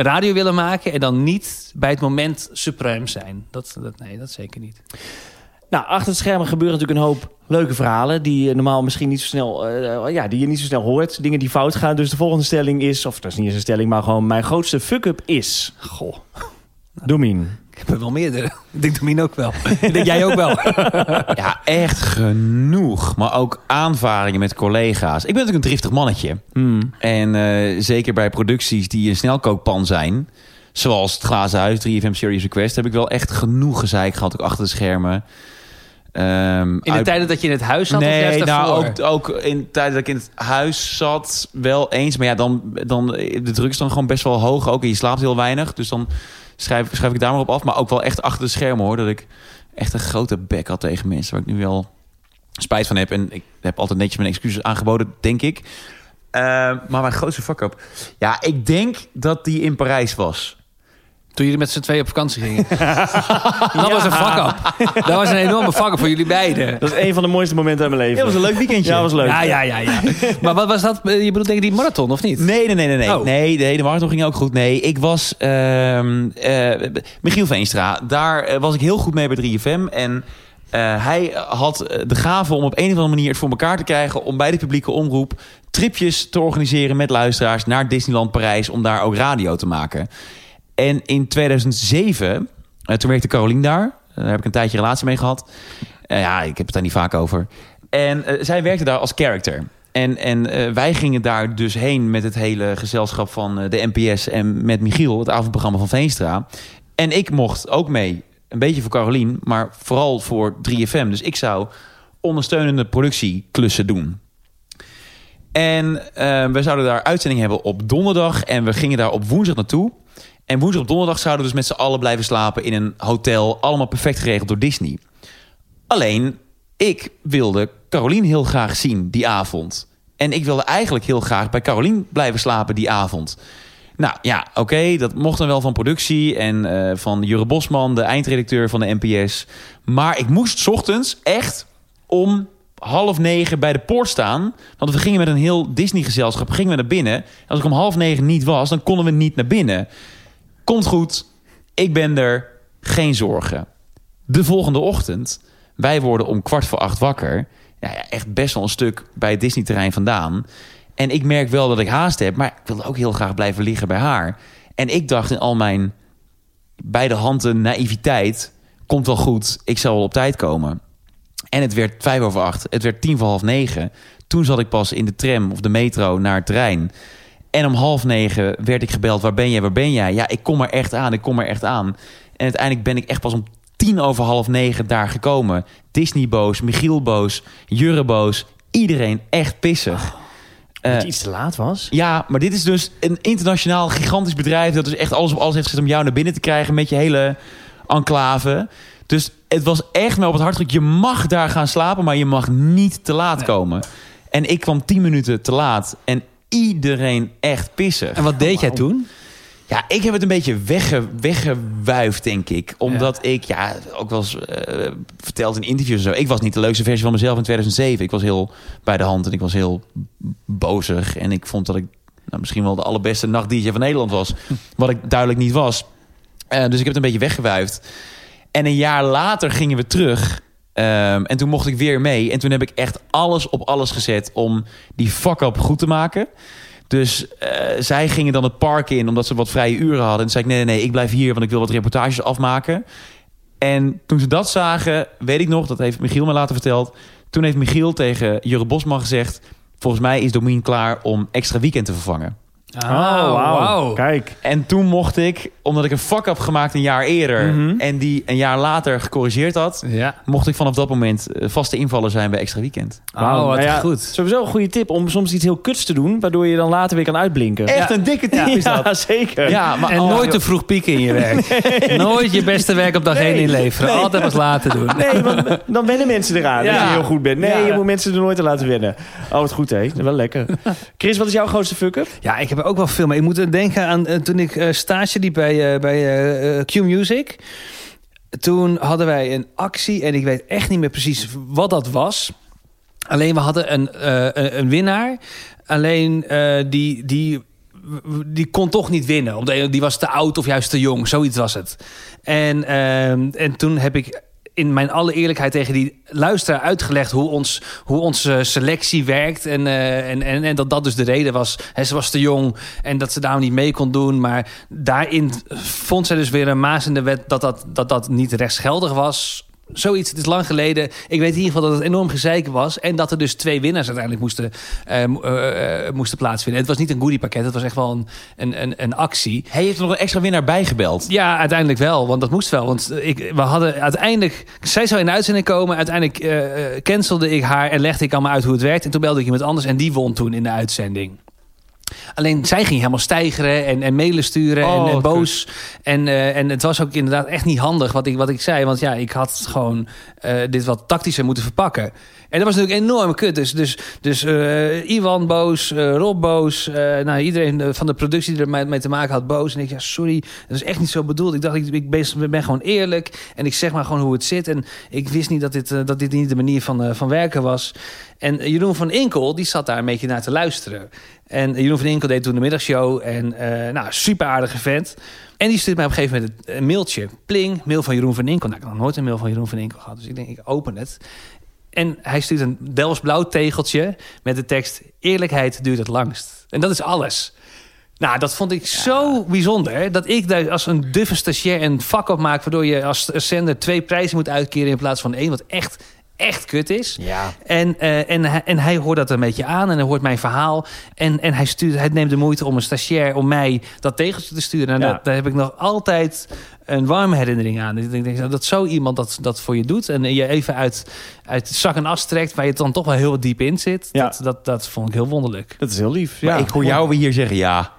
radio willen maken en dan niet bij het moment supreme zijn. Dat, dat, nee, dat zeker niet. Nou, achter het schermen gebeuren natuurlijk een hoop leuke verhalen... die je normaal misschien niet zo snel, eh, ja, die je niet zo snel hoort. Dingen die fout gaan. Dus de volgende stelling is... of dat is niet eens een stelling, maar gewoon... mijn grootste fuck-up is... Goh, Domin. Ik heb er wel meerdere. Ik denk Domien ook wel. Ik denk jij ook wel. Ja, echt genoeg. Maar ook aanvaringen met collega's. Ik ben natuurlijk een driftig mannetje. Hmm. En eh, zeker bij producties die een snelkookpan zijn... zoals het Glazen Huis, 3FM Serious Request... heb ik wel echt genoeg gezeik gehad, ook achter de schermen. Ehm, In de uit- tijden dat je in het huis zat of Nee, juist nou, ook, ook in de tijd dat ik in het huis zat, wel eens. Maar ja, dan, dan, de druk is dan gewoon best wel hoog ook. En je slaapt heel weinig. Dus dan schrijf, schrijf ik daar maar op af. Maar ook wel echt achter de schermen hoor. Dat ik echt een grote bek had tegen mensen. Waar ik nu wel spijt van heb. En ik heb altijd netjes mijn excuses aangeboden, denk ik. Eh, maar mijn grootste fuck-up... Ja, ik denk dat die in Parijs was. Toen jullie met z'n tweeën op vakantie gingen. dat was een fuck-up. Dat was een enorme fuck-up voor jullie beiden. Dat is een van de mooiste momenten uit mijn leven. Ja, dat was een leuk weekendje. Ja, was leuk. Ja, ja, ja, ja. Maar wat was dat? Je bedoelt denk ik die marathon, of niet? Nee, nee, nee, nee. Nee, Oh. nee, de marathon ging ook goed. Nee, ik was... ehm, eh, Michiel Veenstra. Daar eh, was ik heel goed mee bij 3FM. En eh, hij had eh, de gave om op een of andere manier het voor elkaar te krijgen... om bij de publieke omroep tripjes te organiseren met luisteraars... naar Disneyland Parijs om daar ook radio te maken. En in 2007, eh, toen werkte Carolien daar. Daar heb ik een tijdje relatie mee gehad. Eh, ja, ik heb het daar niet vaak over. En eh, zij werkte daar als character. En, en eh, wij gingen daar dus heen met het hele gezelschap van eh, de NPS... en met Michiel, het avondprogramma van Veenstra. En ik mocht ook mee, een beetje voor Carolien... maar vooral voor 3FM. Dus ik zou ondersteunende productieklussen doen. En eh, we zouden daar uitzending hebben op donderdag. En we gingen daar op woensdag naartoe. En woensdag op donderdag zouden we dus met z'n allen blijven slapen in een hotel. Allemaal perfect geregeld door Disney. Alleen, ik wilde Carolien heel graag zien die avond. En ik wilde eigenlijk heel graag bij Carolien blijven slapen die avond. Nou ja, oké, dat mocht dan wel van productie en eh, van Jure Bosman, de eindredacteur van de NPS. Maar ik moest ochtends echt om half negen bij de poort staan. Want we gingen met een heel Disney-gezelschap gingen we naar binnen. Als ik om half negen niet was, dan konden we niet naar binnen. Komt goed, ik ben er, geen zorgen. De volgende ochtend, wij worden om kwart voor acht wakker. Ja, ja, echt best wel een stuk bij het Disney-terrein vandaan. En ik merk wel dat ik haast heb, maar ik wilde ook heel graag blijven liggen bij haar. En ik dacht in al mijn bij de handen naïviteit... komt wel goed, ik zal wel op tijd komen. En het werd vijf over acht, het werd tien voor half negen. Toen zat ik pas in de tram of de metro naar het terrein. En om half negen werd ik gebeld, waar ben jij, waar ben jij? Ja, ik kom er echt aan, ik kom er echt aan. En uiteindelijk ben ik echt pas om tien over half negen daar gekomen. Disney boos, Michiel boos, Jurre boos. Iedereen echt pissig. Dat Eh, je iets te laat was. ja, maar dit is dus een internationaal gigantisch bedrijf... dat dus echt alles op alles heeft gezet om jou naar binnen te krijgen... met je hele enclave. Dus het was echt me op het hart. Je mag daar gaan slapen, maar je mag niet te laat komen. En ik kwam tien minuten te laat. En iedereen echt pissig. En wat deed jij toen? Ja, ik heb het een beetje wegge, weggewuifd, denk ik. Omdat ik, ja, ook wel eens eh, verteld in interviews en zo... ik was niet de leukste versie van mezelf in 2007. Ik was heel bij de hand en ik was heel bozig. En ik vond dat ik nou, misschien wel de allerbeste nacht-dj van Nederland was. Wat ik duidelijk niet was. Eh, dus ik heb het een beetje weggewuifd. En een jaar later gingen we terug... Ehm, en toen mocht ik weer mee. En toen heb ik echt alles op alles gezet om die fuck-up goed te maken. Dus eh, zij gingen dan het park in omdat ze wat vrije uren hadden. En toen zei ik, nee, nee, nee, ik blijf hier, want ik wil wat reportages afmaken. En toen ze dat zagen, weet ik nog, dat heeft Michiel me later verteld. Toen heeft Michiel tegen Jurre Bosman gezegd... volgens mij is Domien klaar om extra weekend te vervangen. Oh, wauw. Kijk. En toen mocht ik, omdat ik een fuck heb gemaakt een jaar eerder... Mhm. en die een jaar later gecorrigeerd had... Ja. mocht ik vanaf dat moment eh, vaste invaller zijn bij Extra Weekend. Oh, wat Nou ja, goed. Sowieso een goede tip om soms iets heel kuts te doen... waardoor je dan later weer kan uitblinken. Echt een dikke tip is dat. Ja, zeker. Ja, maar En oh, nooit te vroeg pieken in je werk. Nooit je beste werk op dag Nee. 1 inleveren. Nee. Altijd pas later doen. Nee, want dan wennen mensen eraan Ja. dat je heel goed bent. Nee, Ja. je moet mensen er nooit aan laten wennen. Oh, wat goed, hè? Wel lekker. Chris, wat is jouw grootste fuck-up? Ja, ik heb ook wel veel mee. Ik moet denken aan eh, toen ik eh, stage liep bij, eh, bij Q-Music. Toen hadden wij een actie en ik weet echt niet meer precies wat dat was. Alleen we hadden een, een, winnaar. Alleen die, die, die kon toch niet winnen. Die was te oud of juist te jong. Zoiets was het. En, ehm, en toen heb ik in mijn alle eerlijkheid tegen die luisteraar uitgelegd hoe, ons, hoe onze selectie werkt. En, eh, en, en, en dat dat dus de reden was. Hè, ze was te jong en dat ze daarom niet mee kon doen. Maar daarin vond zij dus weer een maas in de wet dat dat, dat, dat niet rechtsgeldig was. Zoiets, het is lang geleden. Ik weet in ieder geval dat het enorm gezeik was. En dat er dus twee winnaars uiteindelijk moesten, eh, eh, eh, moesten plaatsvinden. Het was niet een goodiepakket, het was echt wel een, een, een, een actie. Hij heeft er nog een extra winnaar bijgebeld. Ja, uiteindelijk wel, want dat moest wel. Want ik, we hadden uiteindelijk... Zij zou in de uitzending komen. Uiteindelijk cancelde ik haar en legde ik allemaal uit hoe het werkt. En toen belde ik iemand anders en die won toen in de uitzending. Alleen zij ging helemaal stijgeren en, en mailen sturen en, Oh, en boos. En, eh, en het was ook inderdaad echt niet handig wat ik, wat ik zei. Want ja, ik had gewoon eh, dit wat tactischer moeten verpakken. En dat was natuurlijk enorm kut. Dus, dus, dus eh, Iwan boos, eh, Rob boos. eh, nou, iedereen van de productie die er mee, mee te maken had boos. En ik ja, sorry, dat is echt niet zo bedoeld. Ik dacht, ik, ben, gewoon eerlijk. En ik zeg maar gewoon hoe het zit. En ik wist niet dat dit, dat dit niet de manier van, van werken was. En Jeroen van Inkel, die zat daar een beetje naar te luisteren. En Jeroen van Inkel deed toen de middagshow. En nou, super aardige vent. En die stuurt mij op een gegeven moment een mailtje. Pling, mail van Jeroen van Inkel. Nou, ik had nog nooit een mail van Jeroen van Inkel gehad. Dus ik denk, ik open het. En hij stuurt een Delfts blauw tegeltje met de tekst... Eerlijkheid duurt het langst. En dat is alles. Nou, dat vond ik zo bijzonder. Dat ik daar als een duffe stagiair een vak op maak... waardoor je als zender twee prijzen moet uitkeren... in plaats van één, wat echt, echt kut is. Ja. En, eh, en, hij- en hij hoort dat een beetje aan en hij hoort mijn verhaal. En, en hij, stuurt, hij neemt de moeite om een stagiair, om mij dat tegeltje te sturen. En Ja. dat, daar heb ik nog altijd een warme herinnering aan. Ik denk nou, dat zo iemand dat, dat voor je doet. En je even uit, uit zak en as trekt, waar je dan toch wel heel diep in zit. Ja. Dat, dat, dat vond ik heel wonderlijk. Dat is heel lief. Maar Ja. ik hoor jou weer hier zeggen ja.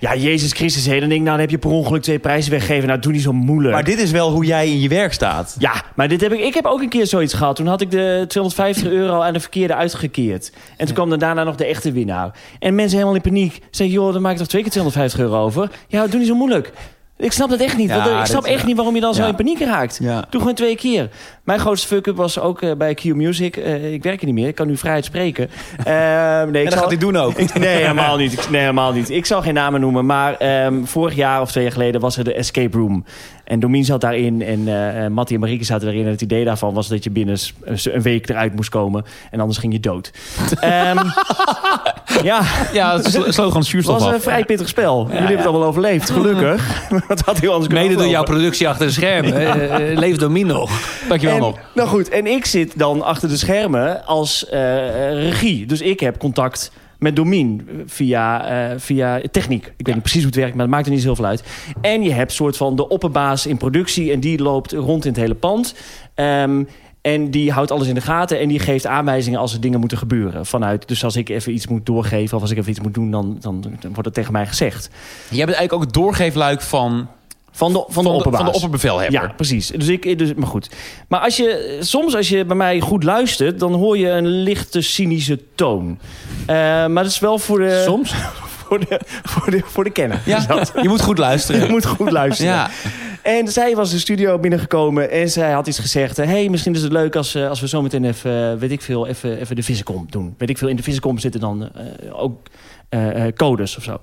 Ja, Jezus Christus, hé. Dan denk ik, nou, dan heb je per ongeluk twee prijzen weggegeven. Nou, doe niet zo moeilijk. Maar dit is wel hoe jij in je werk staat. Ja, maar dit heb ik, ik heb ook een keer zoiets gehad. Toen had ik de 250 euro aan de verkeerde uitgekeerd. En toen kwam er daarna nog de echte winnaar. En mensen helemaal in paniek. Zeggen, joh, dan maak ik toch twee keer 250 euro over? Ja, doe niet zo moeilijk. Ik snap dat echt niet. Ja, want, ik snap echt ja. niet waarom je dan zo Ja. in paniek raakt. Doe gewoon twee keer. Mijn grootste fuck-up was ook eh, bij Q Music. Eh, ik werk er niet meer. Ik kan nu vrijheid spreken. Eh, nee, ik En dat zal- gaat hij doen ook. nee, helemaal niet. Ik- Nee, helemaal niet. Ik zal geen namen noemen. Maar ehm, vorig jaar of twee jaar geleden was er de Escape Room. En Domien zat daarin. En eh eh, Mattie en Marieke zaten daarin. En het idee daarvan was dat je binnen een week eruit moest komen. En anders ging je dood. Ehm, ja, Ja, het slo- sloeg gewoon het was af. een vrij pittig spel. Jullie hebben het allemaal overleefd. Gelukkig. Wat had heel anders kunnen Mede door jouw productie achter de schermen. Eh, eh, Leeft Domien nog. Dankjewel En, nog. nou goed, en ik zit dan achter de schermen als eh, regie. Dus ik heb contact met Domien via, eh, via techniek. Ik weet niet precies hoe het werkt, maar dat maakt er niet zoveel uit. En je hebt soort van de opperbaas in productie... en die loopt rond in het hele pand... Ehm, en die houdt alles in de gaten en die geeft aanwijzingen als er dingen moeten gebeuren. Vanuit, dus als ik even iets moet doorgeven of als ik even iets moet doen, dan, dan, dan wordt het tegen mij gezegd. Jij bent eigenlijk ook het doorgeefluik van, Van de, van de, van, de, opperbaas. van de opperbevelhebber. Ja, precies. Dus ik, dus, maar goed. Maar als je, soms als je bij mij goed luistert, dan hoor je een lichte cynische toon. Eh, maar dat is wel voor de, Soms. voor de, voor de, voor de kenner. Ja, dat. je moet goed luisteren. Je moet goed luisteren. Ja. En zij was de studio binnengekomen en zij had iets gezegd. Hé, hey, misschien is het leuk als, eh, als we zometeen even, eh, weet ik veel, even, even de visicom doen. Weet ik veel, in de visicom zitten dan ook codes of zo.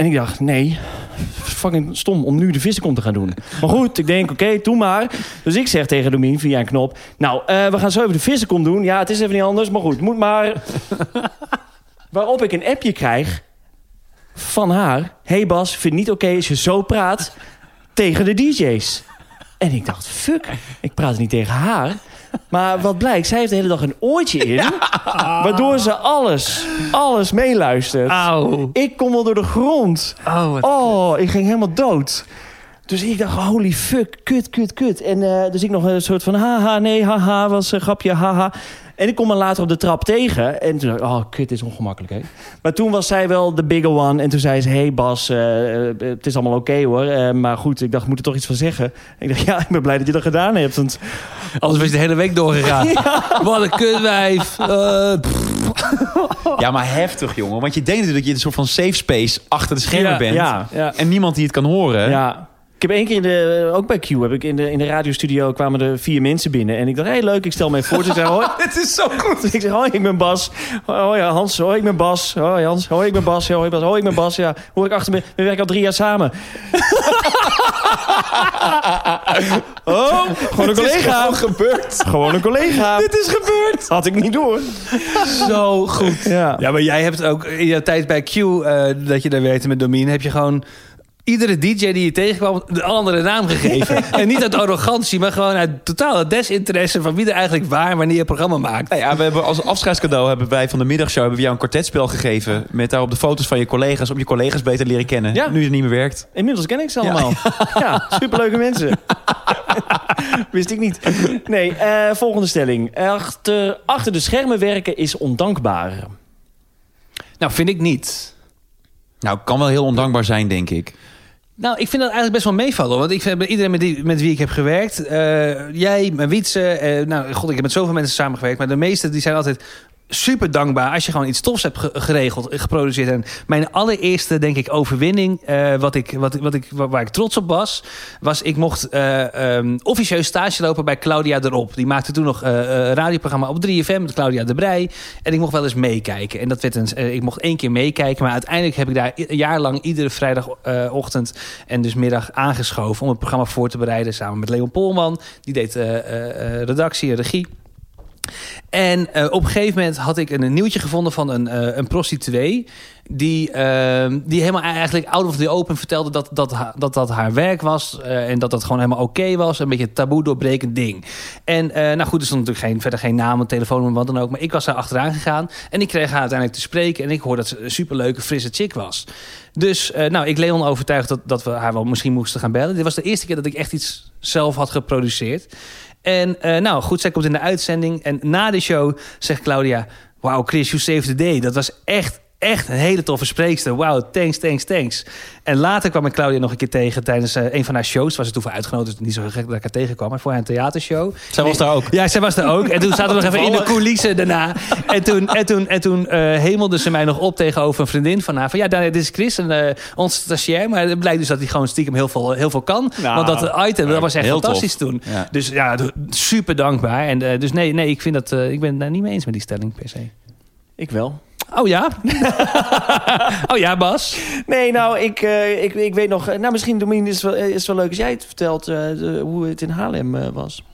En ik dacht, nee, fucking stom om nu de vissenkom te gaan doen. Maar goed, ik denk, oké, doe maar. Dus ik zeg tegen Domien via een knop... Nou, eh, we gaan zo even de vissenkom doen. Ja, het is even niet anders, maar goed, moet maar. Waarop ik een appje krijg van haar. hey Bas, vind het niet oké als je zo praat tegen de DJ's. En ik dacht, fuck, ik praat niet tegen haar... Maar wat blijkt, zij heeft de hele dag een oortje in. Waardoor ze alles, alles meeluistert. Auw. Ik kom wel door de grond. Oh, Oh, ik ging helemaal dood. Dus ik dacht, holy fuck, kut, kut, kut. En eh, dus ik nog een soort van, haha, nee, haha, was een grapje, haha. En ik kom haar later op de trap tegen. En toen dacht ik, oh, kut, dit is ongemakkelijk, hè. Maar toen was zij wel de bigger one. En toen zei ze, hey Bas, eh, eh, het is allemaal oké hoor. Eh, maar goed, ik dacht, ik moet er toch iets van zeggen. En ik dacht, ja, ik ben blij dat je dat gedaan hebt. Want Anders was je de hele week doorgegaan. Wat een kutwijf. Ja, maar heftig, jongen. Want je denkt natuurlijk dat je een soort van safe space achter de schermen Ja, bent. ja, ja. En niemand die het kan horen. Ja. Ik heb één keer in de, ook bij Q, heb ik in de, in de radiostudio kwamen er vier mensen binnen. En ik dacht, hey, leuk, ik stel mij voor. Ze zei, hoi. Het is zo goed. Ik zeg, hoi, ik ben Bas. Hoi, Hans. Hoi, ik ben Bas. Hoi, Hans. Hoi, ik ben Bas. Ja, Hoi, Bas. Hoi, ik ben Bas. Ja, hoor ik achter me. We werken al drie jaar samen. oh, gewoon een collega. gewoon gebeurd. Gewoon een collega. Dit is gebeurd. Had ik niet door. Zo goed. Ja. Ja, maar jij hebt ook in je tijd bij Q, eh, dat je daar werkte met Domine, heb je gewoon iedere DJ die je tegenkwam een andere naam gegeven. en niet uit arrogantie, maar gewoon uit totale desinteresse van wie er eigenlijk waar wanneer je het programma maakt. Nou ja, we hebben als afscheidscadeau hebben wij van de middagshow hebben we jou een kwartetspel gegeven. Met daarop de foto's van je collega's. Om je collega's beter leren kennen. Ja. Nu het niet meer werkt. Inmiddels ken ik ze allemaal. Ja, superleuke mensen. Wist ik niet. Nee, eh, volgende stelling. Achter, achter de schermen werken is ondankbaar. Nou, vind ik niet. Nou, kan wel heel ondankbaar zijn, denk ik. Nou, ik vind dat eigenlijk best wel meevallen. Want ik vind iedereen met, die, met wie ik heb gewerkt... eh, jij, mijn Wietse... eh, nou, god, ik heb met zoveel mensen samengewerkt... maar de meeste die zijn altijd super dankbaar... als je gewoon iets tofs hebt ge- geregeld, geproduceerd. En mijn allereerste, denk ik, overwinning... eh, wat ik, wat, wat ik, waar, ik trots op was... was ik mocht eh, ehm, officieus stage lopen bij Claudia Erop. Die maakte toen nog eh, eh, een radioprogramma op 3FM... met Claudia de Brij. En ik mocht wel eens meekijken. En dat werd een, ik mocht één keer meekijken... maar uiteindelijk heb ik daar een jaar lang... iedere vrijdagochtend en dus middag aangeschoven... om het programma voor te bereiden samen met Leon Polman. Die deed redactie en regie. En eh, op een gegeven moment had ik een, nieuwtje gevonden van een, eh, een prostituee. Die, eh, die helemaal eigenlijk out of the open vertelde dat dat, dat, dat haar werk was. eh, en dat dat gewoon helemaal oké was. Een beetje taboe doorbrekend ding. En nou goed, er stond natuurlijk geen, verder geen naam, telefoonnummer, wat dan ook. Maar ik was daar achteraan gegaan. En ik kreeg haar uiteindelijk te spreken. En ik hoorde dat ze een superleuke, frisse chick was. Dus nou, ik Leon overtuigd dat, dat we haar wel misschien moesten gaan bellen. Dit was de eerste keer dat ik echt iets zelf had geproduceerd. En eh, nou goed, zij komt in de uitzending. En na de show zegt Claudia... Wauw, Chris, you saved the day. Dat was echt, echt een hele toffe spreekster. Wauw, thanks, thanks, thanks. En later kwam ik Claudia nog een keer tegen... tijdens eh, een van haar shows. Was het toen voor uitgenodigd. Dus niet zo gek dat ik haar tegenkwam. Maar voor haar een theatershow. Zij was daar ook. Ja, zij was er ook. En toen zaten we nog even in de coulissen daarna. En toen, en toen, en toen eh, hemelde ze mij nog op tegenover een vriendin van haar. Van ja, dit is Chris, en, eh onze stagiair. Maar het blijkt dus dat hij gewoon stiekem heel veel, heel veel kan. Nou, Want dat item, dat was echt heel fantastisch tof. toen. Ja. Dus ja, super dankbaar. En, dus nee, nee ik, vind dat, ik ben het daar niet mee eens met die stelling per se. Ik wel. Oh ja? oh ja, Bas? Nee, nou, ik, eh, ik, ik weet nog... eh, Nou, misschien, Domien, is het wel, is het wel leuk als jij het vertelt... eh, de- hoe het in Haarlem eh, was.